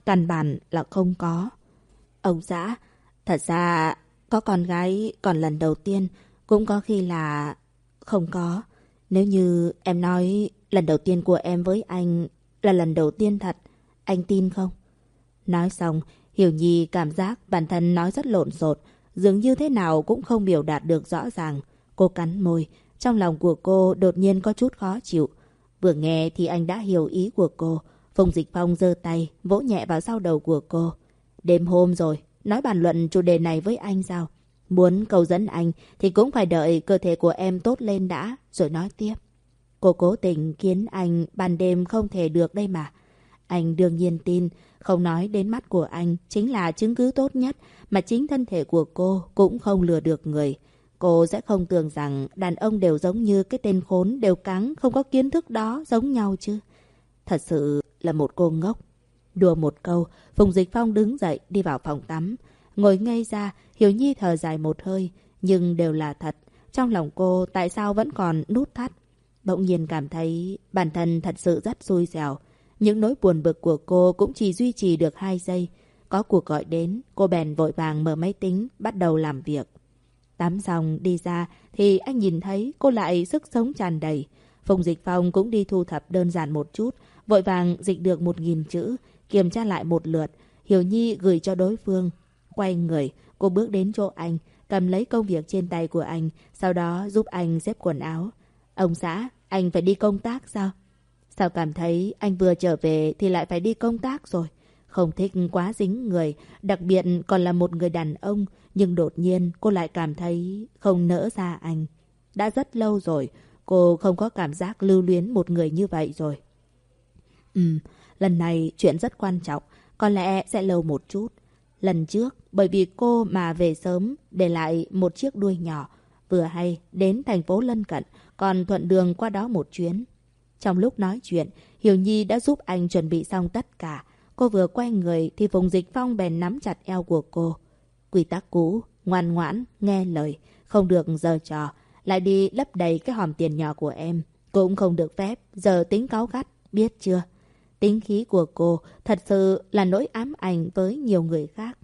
căn bản là không có. Ông xã, thật ra có con gái còn lần đầu tiên cũng có khi là không có. Nếu như em nói lần đầu tiên của em với anh là lần đầu tiên thật, anh tin không? Nói xong, Hiểu Nhi cảm giác bản thân nói rất lộn xộn, dường như thế nào cũng không biểu đạt được rõ ràng. Cô cắn môi, trong lòng của cô đột nhiên có chút khó chịu. Vừa nghe thì anh đã hiểu ý của cô. Phùng Dịch Phong giơ tay, vỗ nhẹ vào sau đầu của cô. Đêm hôm rồi, nói bàn luận chủ đề này với anh sao? Muốn cầu dẫn anh thì cũng phải đợi cơ thể của em tốt lên đã, rồi nói tiếp. Cô cố tình khiến anh ban đêm không thể được đây mà. Anh đương nhiên tin, không nói đến mắt của anh chính là chứng cứ tốt nhất mà chính thân thể của cô cũng không lừa được người. Cô sẽ không tưởng rằng đàn ông đều giống như cái tên khốn đều cắn không có kiến thức đó giống nhau chứ. Thật sự là một cô ngốc. Đùa một câu, Phùng Dịch Phong đứng dậy đi vào phòng tắm. Ngồi ngay ra, Hiểu Nhi thở dài một hơi, nhưng đều là thật. Trong lòng cô tại sao vẫn còn nút thắt. Bỗng nhiên cảm thấy bản thân thật sự rất xui xẻo. Những nỗi buồn bực của cô cũng chỉ duy trì được hai giây. Có cuộc gọi đến, cô bèn vội vàng mở máy tính, bắt đầu làm việc. Tắm xong đi ra thì anh nhìn thấy cô lại sức sống tràn đầy. Phùng Dịch Phong cũng đi thu thập đơn giản một chút, vội vàng dịch được một nghìn chữ, kiểm tra lại một lượt. Hiểu Nhi gửi cho đối phương. Quay người, cô bước đến chỗ anh, cầm lấy công việc trên tay của anh, sau đó giúp anh xếp quần áo. Ông xã, anh phải đi công tác sao? Sao cảm thấy anh vừa trở về thì lại phải đi công tác rồi? Không thích quá dính người, đặc biệt còn là một người đàn ông, nhưng đột nhiên cô lại cảm thấy không nỡ ra anh. Đã rất lâu rồi, cô không có cảm giác lưu luyến một người như vậy rồi. Ừ, lần này chuyện rất quan trọng, có lẽ sẽ lâu một chút. Lần trước, bởi vì cô mà về sớm, để lại một chiếc đuôi nhỏ, vừa hay đến thành phố lân cận, còn thuận đường qua đó một chuyến. Trong lúc nói chuyện, Hiểu Nhi đã giúp anh chuẩn bị xong tất cả. Cô vừa quay người thì Phùng Dịch Phong bèn nắm chặt eo của cô. Quy tắc cũ, ngoan ngoãn, nghe lời, không được giờ trò, lại đi lấp đầy cái hòm tiền nhỏ của em. Cũng không được phép, giờ tính cáu gắt, biết chưa? Tính khí của cô thật sự là nỗi ám ảnh với nhiều người khác.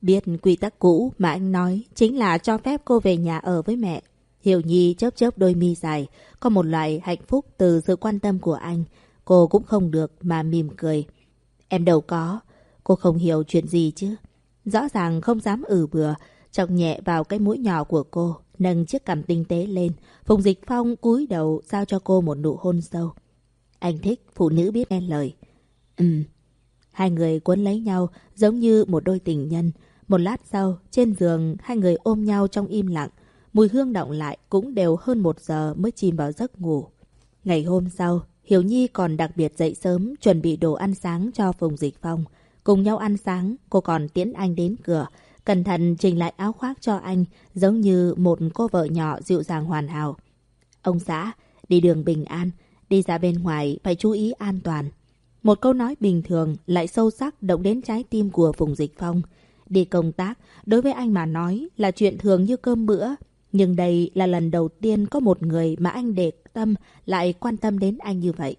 Biết quy tắc cũ mà anh nói chính là cho phép cô về nhà ở với mẹ. Hiểu Nhi chớp chớp đôi mi dài, có một loại hạnh phúc từ sự quan tâm của anh. Cô cũng không được mà mỉm cười. Em đâu có, cô không hiểu chuyện gì chứ. Rõ ràng không dám ử bừa, chọc nhẹ vào cái mũi nhỏ của cô, nâng chiếc cằm tinh tế lên. Phùng Dịch Phong cúi đầu giao cho cô một nụ hôn sâu. Anh thích phụ nữ biết nghe lời. Ừm. Hai người cuốn lấy nhau giống như một đôi tình nhân. Một lát sau, trên giường, hai người ôm nhau trong im lặng. Mùi hương động lại cũng đều hơn một giờ mới chìm vào giấc ngủ. Ngày hôm sau, Hiểu Nhi còn đặc biệt dậy sớm chuẩn bị đồ ăn sáng cho Phùng Dịch Phong. Cùng nhau ăn sáng, cô còn tiễn anh đến cửa, cẩn thận trình lại áo khoác cho anh, giống như một cô vợ nhỏ dịu dàng hoàn hảo. Ông xã, đi đường bình an, đi ra bên ngoài phải chú ý an toàn. Một câu nói bình thường lại sâu sắc động đến trái tim của Phùng Dịch Phong. Đi công tác, đối với anh mà nói là chuyện thường như cơm bữa. Nhưng đây là lần đầu tiên có một người mà anh để tâm lại quan tâm đến anh như vậy.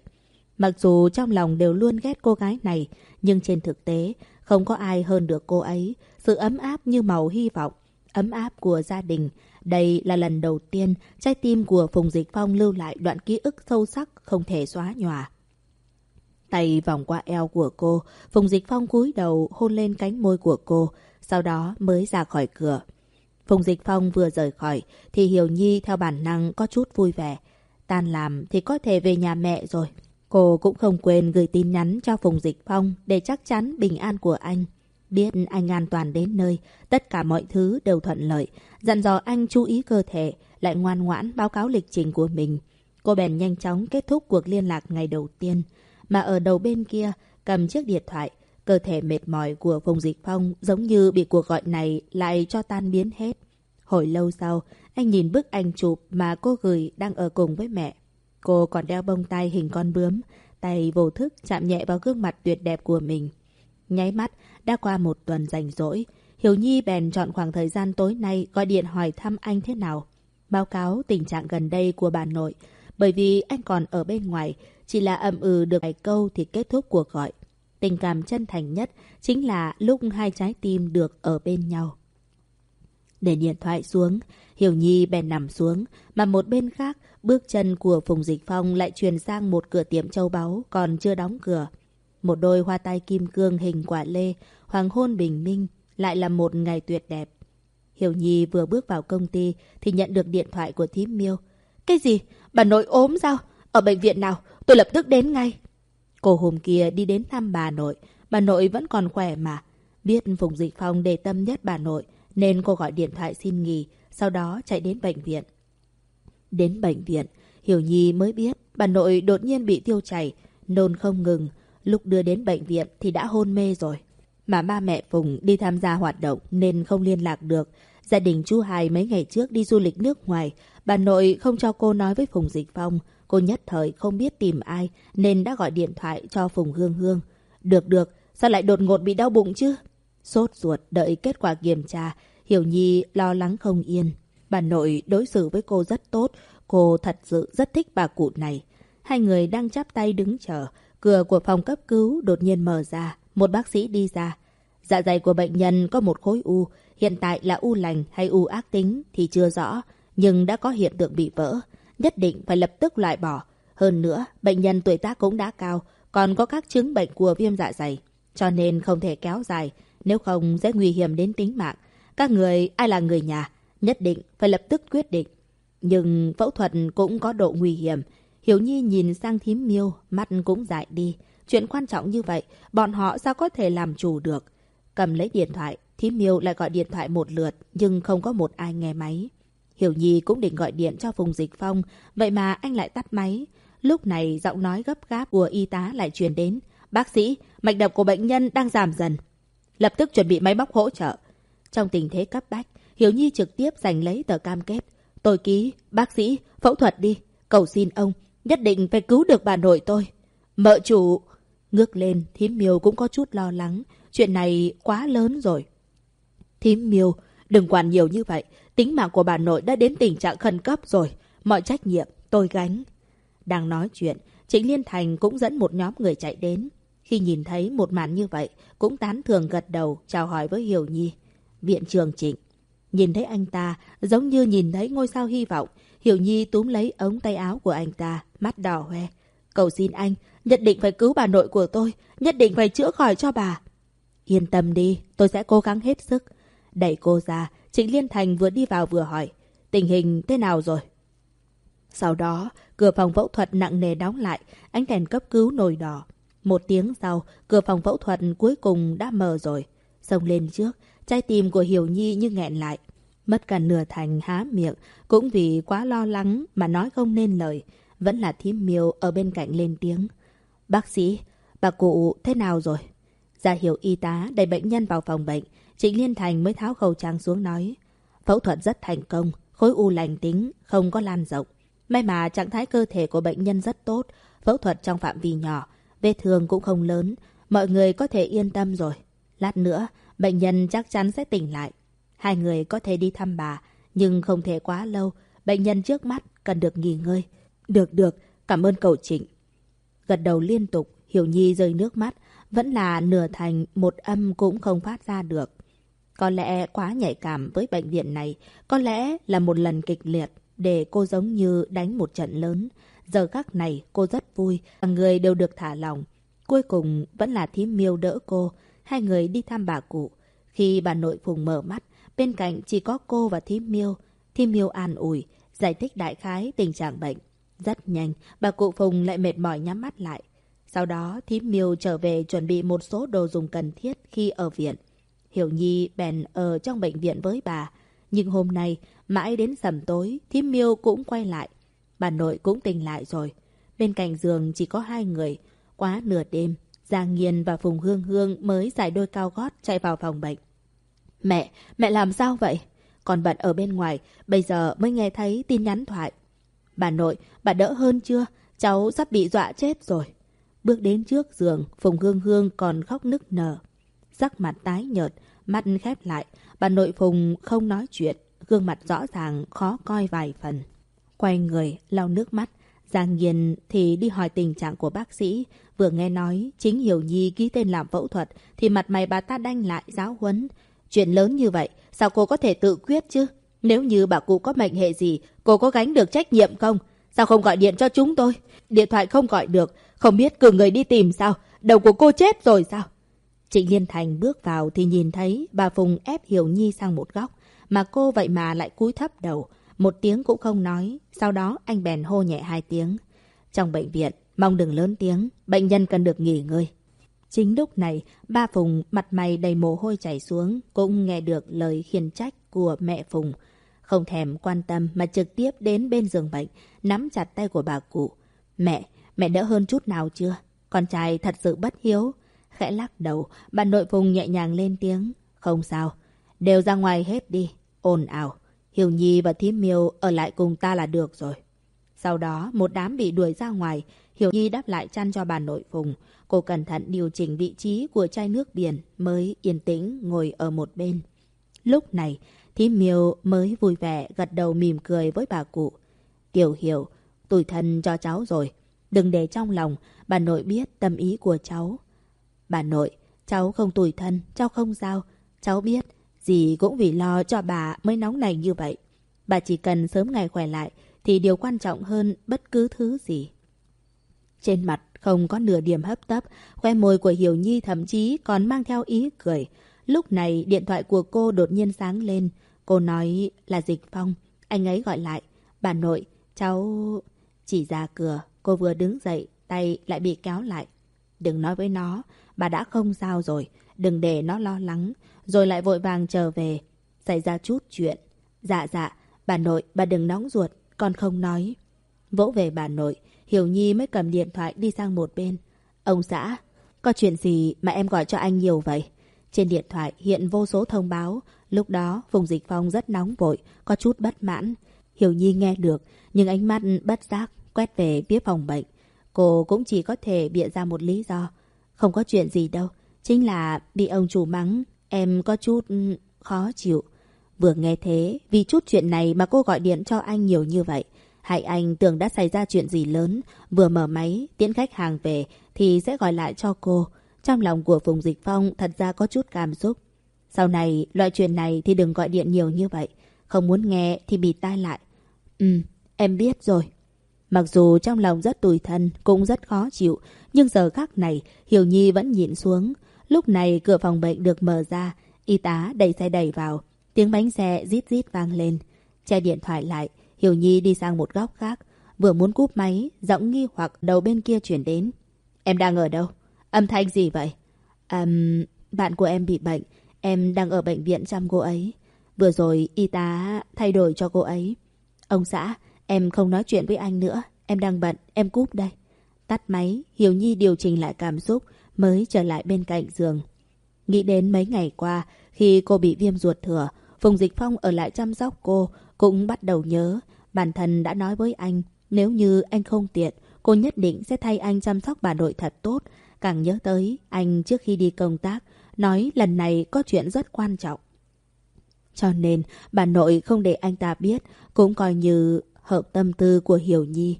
Mặc dù trong lòng đều luôn ghét cô gái này, nhưng trên thực tế không có ai hơn được cô ấy. Sự ấm áp như màu hy vọng, ấm áp của gia đình. Đây là lần đầu tiên trái tim của Phùng Dịch Phong lưu lại đoạn ký ức sâu sắc không thể xóa nhòa. Tay vòng qua eo của cô, Phùng Dịch Phong cúi đầu hôn lên cánh môi của cô, sau đó mới ra khỏi cửa. Phùng Dịch Phong vừa rời khỏi thì Hiểu Nhi theo bản năng có chút vui vẻ. Tan làm thì có thể về nhà mẹ rồi. Cô cũng không quên gửi tin nhắn cho Phùng Dịch Phong để chắc chắn bình an của anh. Biết anh an toàn đến nơi, tất cả mọi thứ đều thuận lợi. Dặn dò anh chú ý cơ thể, lại ngoan ngoãn báo cáo lịch trình của mình. Cô bèn nhanh chóng kết thúc cuộc liên lạc ngày đầu tiên. Mà ở đầu bên kia, cầm chiếc điện thoại, cơ thể mệt mỏi của Phùng Dịch Phong giống như bị cuộc gọi này lại cho tan biến hết. Hồi lâu sau, anh nhìn bức ảnh chụp mà cô gửi đang ở cùng với mẹ. Cô còn đeo bông tai hình con bướm, tay vô thức chạm nhẹ vào gương mặt tuyệt đẹp của mình. Nháy mắt, đã qua một tuần rảnh rỗi, Hiểu Nhi bèn chọn khoảng thời gian tối nay gọi điện hỏi thăm anh thế nào. Báo cáo tình trạng gần đây của bà nội, bởi vì anh còn ở bên ngoài, chỉ là ậm ừ được vài câu thì kết thúc cuộc gọi. Tình cảm chân thành nhất chính là lúc hai trái tim được ở bên nhau. Để điện thoại xuống, Hiểu Nhi bèn nằm xuống, mà một bên khác, bước chân của Phùng Dịch Phong lại truyền sang một cửa tiệm châu báu còn chưa đóng cửa. Một đôi hoa tai kim cương hình quả lê, hoàng hôn bình minh, lại là một ngày tuyệt đẹp. Hiểu Nhi vừa bước vào công ty thì nhận được điện thoại của thím miêu. Cái gì? Bà nội ốm sao? Ở bệnh viện nào? Tôi lập tức đến ngay. Cô hôm kia đi đến thăm bà nội. Bà nội vẫn còn khỏe mà. Biết Phùng Dịch Phong đề tâm nhất bà nội, nên cô gọi điện thoại xin nghỉ, sau đó chạy đến bệnh viện. Đến bệnh viện, Hiểu Nhi mới biết bà nội đột nhiên bị tiêu chảy, nôn không ngừng. Lúc đưa đến bệnh viện thì đã hôn mê rồi. Mà ba mẹ Phùng đi tham gia hoạt động nên không liên lạc được. Gia đình chú Hai mấy ngày trước đi du lịch nước ngoài. Bà nội không cho cô nói với Phùng Dịch Phong. Cô nhất thời không biết tìm ai nên đã gọi điện thoại cho Phùng Hương Hương. Được được, sao lại đột ngột bị đau bụng chứ? Sốt ruột đợi kết quả kiểm tra, Hiểu Nhi lo lắng không yên. Bà nội đối xử với cô rất tốt, cô thật sự rất thích bà cụ này. Hai người đang chắp tay đứng chờ, cửa của phòng cấp cứu đột nhiên mở ra, một bác sĩ đi ra. Dạ dày của bệnh nhân có một khối u, hiện tại là u lành hay u ác tính thì chưa rõ, nhưng đã có hiện tượng bị vỡ, nhất định phải lập tức loại bỏ. Hơn nữa, bệnh nhân tuổi tác cũng đã cao, còn có các chứng bệnh của viêm dạ dày, cho nên không thể kéo dài, nếu không sẽ nguy hiểm đến tính mạng. Các người, ai là người nhà, nhất định phải lập tức quyết định. Nhưng phẫu thuật cũng có độ nguy hiểm. Hiểu Nhi nhìn sang thím miêu, mắt cũng dại đi. Chuyện quan trọng như vậy, bọn họ sao có thể làm chủ được? Cầm lấy điện thoại, thím miêu lại gọi điện thoại một lượt, nhưng không có một ai nghe máy. Hiểu Nhi cũng định gọi điện cho Phùng Dịch Phong, vậy mà anh lại tắt máy. Lúc này giọng nói gấp gáp của y tá lại truyền đến. Bác sĩ, mạch đập của bệnh nhân đang giảm dần. Lập tức chuẩn bị máy móc hỗ trợ. Trong tình thế cấp bách, Hiểu Nhi trực tiếp giành lấy tờ cam kết. Tôi ký, bác sĩ, phẫu thuật đi. Cầu xin ông, nhất định phải cứu được bà nội tôi. Mợ chủ... Ngước lên, thím miêu cũng có chút lo lắng. Chuyện này quá lớn rồi. Thím miêu, đừng quản nhiều như vậy. Tính mạng của bà nội đã đến tình trạng khẩn cấp rồi. Mọi trách nhiệm, tôi gánh. Đang nói chuyện, Trịnh Liên Thành cũng dẫn một nhóm người chạy đến. Khi nhìn thấy một màn như vậy, cũng tán thường gật đầu, chào hỏi với Hiểu Nhi. Viện trường Trịnh. Nhìn thấy anh ta, giống như nhìn thấy ngôi sao hy vọng. Hiểu Nhi túm lấy ống tay áo của anh ta, mắt đỏ hoe. Cầu xin anh, nhất định phải cứu bà nội của tôi, nhất định phải chữa khỏi cho bà. Yên tâm đi, tôi sẽ cố gắng hết sức. Đẩy cô ra, Trịnh Liên Thành vừa đi vào vừa hỏi. Tình hình thế nào rồi? Sau đó, cửa phòng phẫu thuật nặng nề đóng lại, ánh đèn cấp cứu nổi đỏ. Một tiếng sau, cửa phòng phẫu thuật cuối cùng đã mở rồi. Xông lên trước, trái tim của Hiểu Nhi như nghẹn lại. Mất cả nửa thành há miệng, cũng vì quá lo lắng mà nói không nên lời. Vẫn là thím miêu ở bên cạnh lên tiếng. Bác sĩ, bà cụ thế nào rồi? Ra hiểu y tá đẩy bệnh nhân vào phòng bệnh. Trịnh Liên Thành mới tháo khẩu trang xuống nói. Phẫu thuật rất thành công, khối u lành tính, không có lan rộng. May mà trạng thái cơ thể của bệnh nhân rất tốt, phẫu thuật trong phạm vi nhỏ, vết thương cũng không lớn, mọi người có thể yên tâm rồi. Lát nữa, bệnh nhân chắc chắn sẽ tỉnh lại. Hai người có thể đi thăm bà, nhưng không thể quá lâu, bệnh nhân trước mắt cần được nghỉ ngơi. Được được, cảm ơn cậu Trịnh. Gật đầu liên tục, Hiểu Nhi rơi nước mắt, vẫn là nửa thành một âm cũng không phát ra được. Có lẽ quá nhạy cảm với bệnh viện này, có lẽ là một lần kịch liệt để cô giống như đánh một trận lớn. Giờ khắc này cô rất vui, người đều được thả lòng. Cuối cùng vẫn là thím miêu đỡ cô. Hai người đi thăm bà cụ. Khi bà nội Phùng mở mắt, bên cạnh chỉ có cô và thím miêu. Thím miêu an ủi, giải thích đại khái tình trạng bệnh. Rất nhanh, bà cụ Phùng lại mệt mỏi nhắm mắt lại. Sau đó, thím miêu trở về chuẩn bị một số đồ dùng cần thiết khi ở viện. Hiểu Nhi bèn ở trong bệnh viện với bà. Nhưng hôm nay, mãi đến sầm tối, thím miêu cũng quay lại. Bà nội cũng tỉnh lại rồi. Bên cạnh giường chỉ có hai người. Quá nửa đêm, Giang Nghiên và Phùng Hương Hương mới giải đôi cao gót chạy vào phòng bệnh. Mẹ, mẹ làm sao vậy? Còn bận ở bên ngoài, bây giờ mới nghe thấy tin nhắn thoại. Bà nội, bà đỡ hơn chưa? Cháu sắp bị dọa chết rồi. Bước đến trước giường, Phùng Hương Hương còn khóc nức nở. Sắc mặt tái nhợt, mắt khép lại. Bà nội Phùng không nói chuyện, gương mặt rõ ràng khó coi vài phần. Quay người, lau nước mắt. Giang Nhiên thì đi hỏi tình trạng của bác sĩ. Vừa nghe nói chính Hiểu Nhi ký tên làm phẫu thuật thì mặt mày bà ta đanh lại giáo huấn. Chuyện lớn như vậy, sao cô có thể tự quyết chứ? Nếu như bà cụ có mệnh hệ gì, cô có gánh được trách nhiệm không? Sao không gọi điện cho chúng tôi? Điện thoại không gọi được, không biết cử người đi tìm sao? Đầu của cô chết rồi sao? Trịnh Liên Thành bước vào thì nhìn thấy bà Phùng ép Hiểu Nhi sang một góc, mà cô vậy mà lại cúi thấp đầu, một tiếng cũng không nói, sau đó anh bèn hô nhẹ hai tiếng. Trong bệnh viện, mong đừng lớn tiếng, bệnh nhân cần được nghỉ ngơi. Chính lúc này, ba Phùng mặt mày đầy mồ hôi chảy xuống, cũng nghe được lời khiển trách của mẹ Phùng. Không thèm quan tâm mà trực tiếp đến bên giường bệnh, nắm chặt tay của bà cụ. Mẹ, mẹ đỡ hơn chút nào chưa? Con trai thật sự bất hiếu. Khẽ lắc đầu, bà nội Phùng nhẹ nhàng lên tiếng. Không sao, đều ra ngoài hết đi, ồn ào. Hiểu Nhi và Thím Miêu ở lại cùng ta là được rồi. Sau đó, một đám bị đuổi ra ngoài, Hiểu Nhi đáp lại chăn cho bà nội Phùng. Cô cẩn thận điều chỉnh vị trí của chai nước biển mới yên tĩnh ngồi ở một bên. Lúc này, Thím Miêu mới vui vẻ gật đầu mỉm cười với bà cụ. Tiểu Hiểu, tuổi thân cho cháu rồi. Đừng để trong lòng, bà nội biết tâm ý của cháu. Bà nội, cháu không tủi thân, cháu không sao. Cháu biết, gì cũng vì lo cho bà mới nóng này như vậy. Bà chỉ cần sớm ngày khỏe lại thì điều quan trọng hơn bất cứ thứ gì. Trên mặt không có nửa điểm hấp tấp, khoe môi của Hiểu Nhi thậm chí còn mang theo ý cười. Lúc này điện thoại của cô đột nhiên sáng lên. Cô nói là Dịch Phong. Anh ấy gọi lại. Bà nội, cháu... Chỉ ra cửa, cô vừa đứng dậy, tay lại bị kéo lại. Đừng nói với nó, bà đã không sao rồi. Đừng để nó lo lắng. Rồi lại vội vàng trở về. Xảy ra chút chuyện. Dạ dạ, bà nội, bà đừng nóng ruột. Con không nói. Vỗ về bà nội, Hiểu Nhi mới cầm điện thoại đi sang một bên. Ông xã, có chuyện gì mà em gọi cho anh nhiều vậy? Trên điện thoại hiện vô số thông báo. Lúc đó, Phùng Dịch Phong rất nóng vội, có chút bất mãn. Hiểu Nhi nghe được, nhưng ánh mắt bất giác quét về phía phòng bệnh. Cô cũng chỉ có thể bịa ra một lý do. Không có chuyện gì đâu. Chính là bị ông chủ mắng, em có chút ừ, khó chịu. Vừa nghe thế, vì chút chuyện này mà cô gọi điện cho anh nhiều như vậy. Hại anh tưởng đã xảy ra chuyện gì lớn, vừa mở máy, tiễn khách hàng về thì sẽ gọi lại cho cô. Trong lòng của Phùng Dịch Phong thật ra có chút cảm xúc. Sau này, loại chuyện này thì đừng gọi điện nhiều như vậy. Không muốn nghe thì bị tai lại. Ừ, em biết rồi. Mặc dù trong lòng rất tủi thân, cũng rất khó chịu, nhưng giờ khắc này, Hiểu Nhi vẫn nhịn xuống. Lúc này cửa phòng bệnh được mở ra, y tá đẩy xe đẩy vào. Tiếng bánh xe rít rít vang lên. Che điện thoại lại, Hiểu Nhi đi sang một góc khác. Vừa muốn cúp máy, giọng nghi hoặc đầu bên kia chuyển đến. Em đang ở đâu? Âm thanh gì vậy? Um, bạn của em bị bệnh. Em đang ở bệnh viện chăm cô ấy. Vừa rồi y tá thay đổi cho cô ấy. Ông xã, em không nói chuyện với anh nữa. Em đang bận, em cúp đây. Tắt máy, Hiểu Nhi điều chỉnh lại cảm xúc mới trở lại bên cạnh giường. Nghĩ đến mấy ngày qua, khi cô bị viêm ruột thừa, Phùng Dịch Phong ở lại chăm sóc cô, cũng bắt đầu nhớ. Bản thân đã nói với anh, nếu như anh không tiện, cô nhất định sẽ thay anh chăm sóc bà nội thật tốt. Càng nhớ tới, anh trước khi đi công tác, nói lần này có chuyện rất quan trọng. Cho nên, bà nội không để anh ta biết, cũng coi như hợp tâm tư của Hiểu Nhi.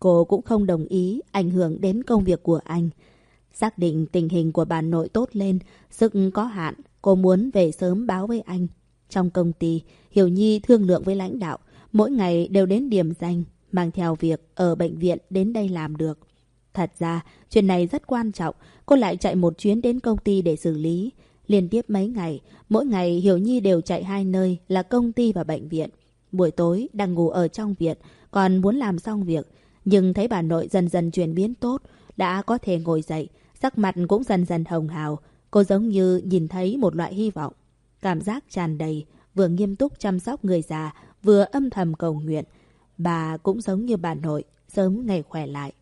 Cô cũng không đồng ý ảnh hưởng đến công việc của anh. Xác định tình hình của bà nội tốt lên, sức có hạn, cô muốn về sớm báo với anh. Trong công ty, Hiểu Nhi thương lượng với lãnh đạo, mỗi ngày đều đến điểm danh, mang theo việc ở bệnh viện đến đây làm được. Thật ra, chuyện này rất quan trọng. Cô lại chạy một chuyến đến công ty để xử lý. Liên tiếp mấy ngày, mỗi ngày Hiểu Nhi đều chạy hai nơi là công ty và bệnh viện. Buổi tối đang ngủ ở trong viện, còn muốn làm xong việc. Nhưng thấy bà nội dần dần chuyển biến tốt, đã có thể ngồi dậy, sắc mặt cũng dần dần hồng hào. Cô giống như nhìn thấy một loại hy vọng. Cảm giác tràn đầy, vừa nghiêm túc chăm sóc người già, vừa âm thầm cầu nguyện. Bà cũng giống như bà nội, sớm ngày khỏe lại.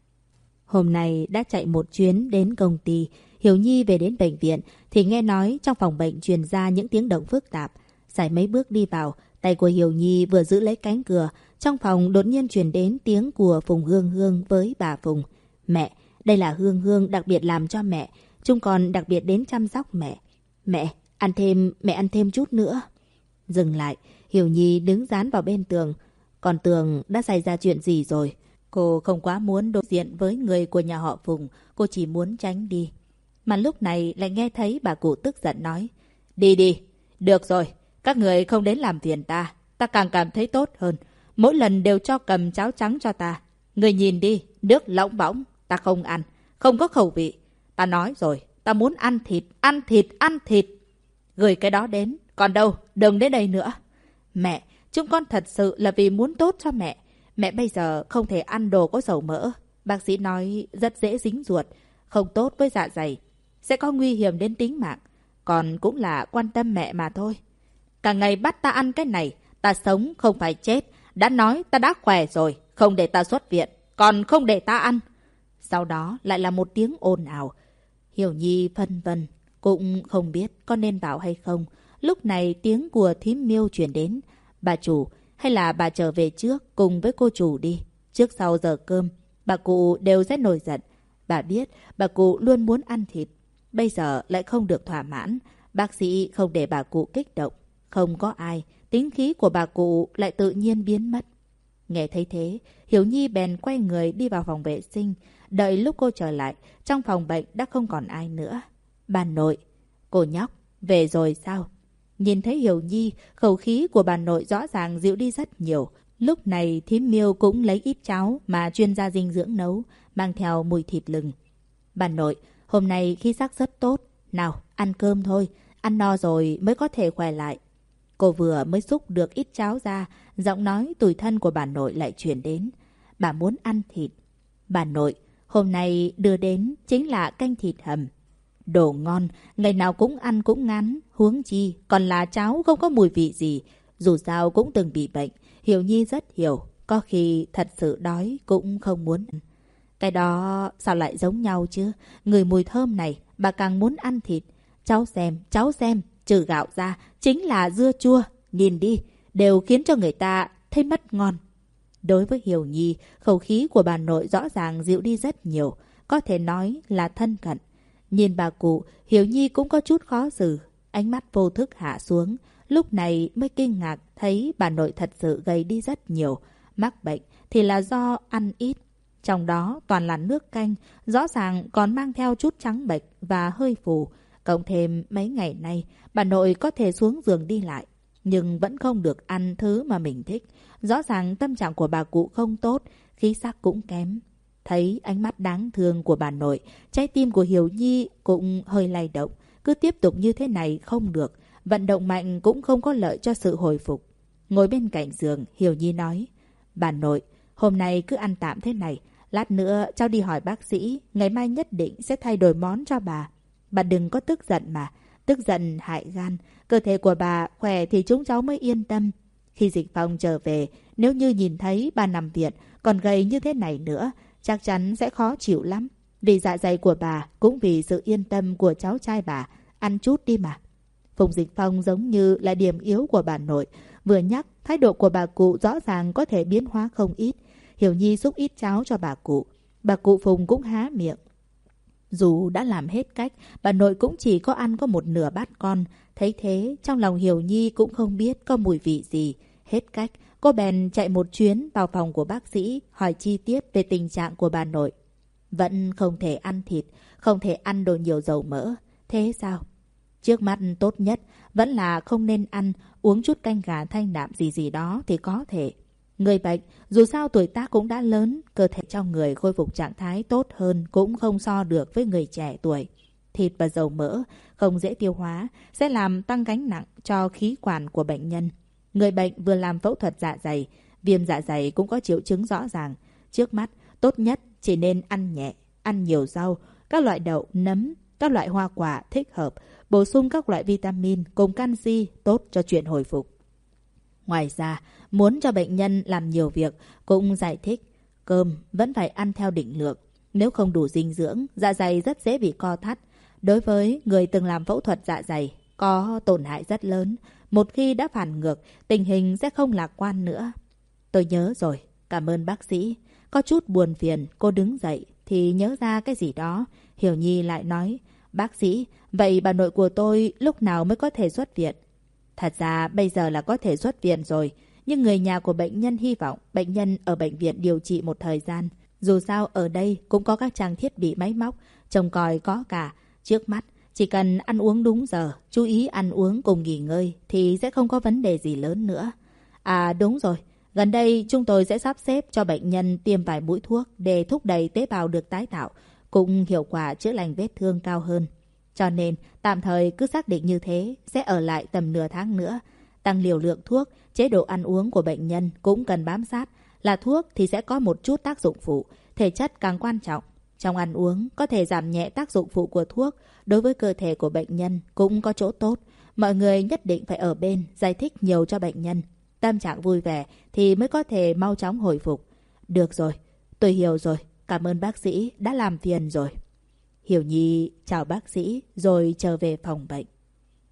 Hôm nay đã chạy một chuyến đến công ty, Hiểu Nhi về đến bệnh viện thì nghe nói trong phòng bệnh truyền ra những tiếng động phức tạp. Giải mấy bước đi vào, tay của Hiểu Nhi vừa giữ lấy cánh cửa, trong phòng đột nhiên truyền đến tiếng của Phùng Hương Hương với bà Phùng. Mẹ, đây là Hương Hương đặc biệt làm cho mẹ, chúng còn đặc biệt đến chăm sóc mẹ. Mẹ, ăn thêm, mẹ ăn thêm chút nữa. Dừng lại, Hiểu Nhi đứng dán vào bên tường. Còn tường đã xảy ra chuyện gì rồi? Cô không quá muốn đối diện với người của nhà họ Phùng, cô chỉ muốn tránh đi. Mà lúc này lại nghe thấy bà cụ tức giận nói. Đi đi, được rồi, các người không đến làm phiền ta, ta càng cảm thấy tốt hơn. Mỗi lần đều cho cầm cháo trắng cho ta. Người nhìn đi, nước lỏng bỏng, ta không ăn, không có khẩu vị. Ta nói rồi, ta muốn ăn thịt, ăn thịt, ăn thịt. Gửi cái đó đến, còn đâu, đừng đến đây nữa. Mẹ, chúng con thật sự là vì muốn tốt cho mẹ. Mẹ bây giờ không thể ăn đồ có dầu mỡ. Bác sĩ nói rất dễ dính ruột, không tốt với dạ dày. Sẽ có nguy hiểm đến tính mạng. Còn cũng là quan tâm mẹ mà thôi. Cả ngày bắt ta ăn cái này, ta sống không phải chết. Đã nói ta đã khỏe rồi, không để ta xuất viện, còn không để ta ăn. Sau đó lại là một tiếng ồn ào. Hiểu Nhi phân vân, cũng không biết có nên bảo hay không. Lúc này tiếng của thím miêu chuyển đến. Bà chủ, hay là bà trở về trước cùng với cô chủ đi. Trước sau giờ cơm, bà cụ đều rất nổi giận. Bà biết bà cụ luôn muốn ăn thịt. Bây giờ lại không được thỏa mãn. Bác sĩ không để bà cụ kích động. Không có ai, tính khí của bà cụ lại tự nhiên biến mất. Nghe thấy thế, Hiểu Nhi bèn quay người đi vào phòng vệ sinh. Đợi lúc cô trở lại, trong phòng bệnh đã không còn ai nữa. Bà nội, cô nhóc, về rồi sao? Nhìn thấy Hiểu Nhi, khẩu khí của bà nội rõ ràng dịu đi rất nhiều. Lúc này thím miêu cũng lấy ít cháo mà chuyên gia dinh dưỡng nấu, mang theo mùi thịt lừng. Bà nội, hôm nay khí sắc rất tốt. Nào, ăn cơm thôi, ăn no rồi mới có thể khỏe lại. Cô vừa mới xúc được ít cháo ra, giọng nói tủi thân của bà nội lại truyền đến. Bà muốn ăn thịt. Bà nội, hôm nay đưa đến chính là canh thịt hầm. Đồ ngon, ngày nào cũng ăn cũng ngắn, huống chi, còn là cháo không có mùi vị gì. Dù sao cũng từng bị bệnh, Hiểu Nhi rất hiểu, có khi thật sự đói cũng không muốn ăn. Cái đó sao lại giống nhau chứ? Người mùi thơm này, bà càng muốn ăn thịt. Cháu xem, cháu xem, trừ gạo ra, chính là dưa chua. Nhìn đi, đều khiến cho người ta thấy mất ngon. Đối với Hiểu Nhi, khẩu khí của bà nội rõ ràng dịu đi rất nhiều, có thể nói là thân cận. Nhìn bà cụ, Hiểu Nhi cũng có chút khó xử, ánh mắt vô thức hạ xuống. Lúc này mới kinh ngạc thấy bà nội thật sự gầy đi rất nhiều. Mắc bệnh thì là do ăn ít. Trong đó toàn là nước canh, rõ ràng còn mang theo chút trắng bệch và hơi phù. Cộng thêm mấy ngày nay, bà nội có thể xuống giường đi lại, nhưng vẫn không được ăn thứ mà mình thích. Rõ ràng tâm trạng của bà cụ không tốt, khí sắc cũng kém. Thấy ánh mắt đáng thương của bà nội, trái tim của Hiểu Nhi cũng hơi lay động. Cứ tiếp tục như thế này không được, vận động mạnh cũng không có lợi cho sự hồi phục. Ngồi bên cạnh giường, Hiểu Nhi nói, Bà nội, hôm nay cứ ăn tạm thế này, lát nữa cháu đi hỏi bác sĩ, ngày mai nhất định sẽ thay đổi món cho bà. Bà đừng có tức giận mà, tức giận hại gan, cơ thể của bà khỏe thì chúng cháu mới yên tâm. Khi dịch phong trở về, nếu như nhìn thấy bà nằm viện, còn gầy như thế này nữa, chắc chắn sẽ khó chịu lắm. Vì dạ dày của bà, cũng vì sự yên tâm của cháu trai bà, ăn chút đi mà. Phùng Dịch Phong giống như là điểm yếu của bà nội. Vừa nhắc, thái độ của bà cụ rõ ràng có thể biến hóa không ít. Hiểu Nhi xúc ít cháo cho bà cụ. Bà cụ Phùng cũng há miệng. Dù đã làm hết cách, bà nội cũng chỉ có ăn có một nửa bát con. Thấy thế, trong lòng Hiểu Nhi cũng không biết có mùi vị gì. Hết cách, cô bèn chạy một chuyến vào phòng của bác sĩ, hỏi chi tiết về tình trạng của bà nội. Vẫn không thể ăn thịt, không thể ăn đồ nhiều dầu mỡ. Thế sao? Trước mắt tốt nhất vẫn là không nên ăn, uống chút canh gà thanh đạm gì gì đó thì có thể. Người bệnh, dù sao tuổi tác cũng đã lớn, cơ thể trong người khôi phục trạng thái tốt hơn cũng không so được với người trẻ tuổi. Thịt và dầu mỡ không dễ tiêu hóa, sẽ làm tăng gánh nặng cho khí quản của bệnh nhân. Người bệnh vừa làm phẫu thuật dạ dày, viêm dạ dày cũng có triệu chứng rõ ràng. Trước mắt, tốt nhất chỉ nên ăn nhẹ, ăn nhiều rau, các loại đậu, nấm, các loại hoa quả thích hợp, bổ sung các loại vitamin cùng canxi tốt cho chuyện hồi phục. Ngoài ra, muốn cho bệnh nhân làm nhiều việc cũng giải thích cơm vẫn phải ăn theo định lượng. Nếu không đủ dinh dưỡng, dạ dày rất dễ bị co thắt. Đối với người từng làm phẫu thuật dạ dày, có tổn hại rất lớn. Một khi đã phản ngược, tình hình sẽ không lạc quan nữa. Tôi nhớ rồi, cảm ơn bác sĩ. Có chút buồn phiền, cô đứng dậy thì nhớ ra cái gì đó. Hiểu Nhi lại nói, bác sĩ, vậy bà nội của tôi lúc nào mới có thể xuất viện? Thật ra bây giờ là có thể xuất viện rồi, nhưng người nhà của bệnh nhân hy vọng bệnh nhân ở bệnh viện điều trị một thời gian. Dù sao ở đây cũng có các trang thiết bị máy móc, trông coi có cả. Trước mắt, chỉ cần ăn uống đúng giờ, chú ý ăn uống cùng nghỉ ngơi thì sẽ không có vấn đề gì lớn nữa. À đúng rồi, gần đây chúng tôi sẽ sắp xếp cho bệnh nhân tiêm vài mũi thuốc để thúc đẩy tế bào được tái tạo, cũng hiệu quả chữa lành vết thương cao hơn. Cho nên, tạm thời cứ xác định như thế, sẽ ở lại tầm nửa tháng nữa. Tăng liều lượng thuốc, chế độ ăn uống của bệnh nhân cũng cần bám sát. Là thuốc thì sẽ có một chút tác dụng phụ, thể chất càng quan trọng. Trong ăn uống, có thể giảm nhẹ tác dụng phụ của thuốc, đối với cơ thể của bệnh nhân cũng có chỗ tốt. Mọi người nhất định phải ở bên, giải thích nhiều cho bệnh nhân. Tâm trạng vui vẻ thì mới có thể mau chóng hồi phục. Được rồi, tôi hiểu rồi. Cảm ơn bác sĩ đã làm phiền rồi. Hiểu Nhi chào bác sĩ rồi trở về phòng bệnh.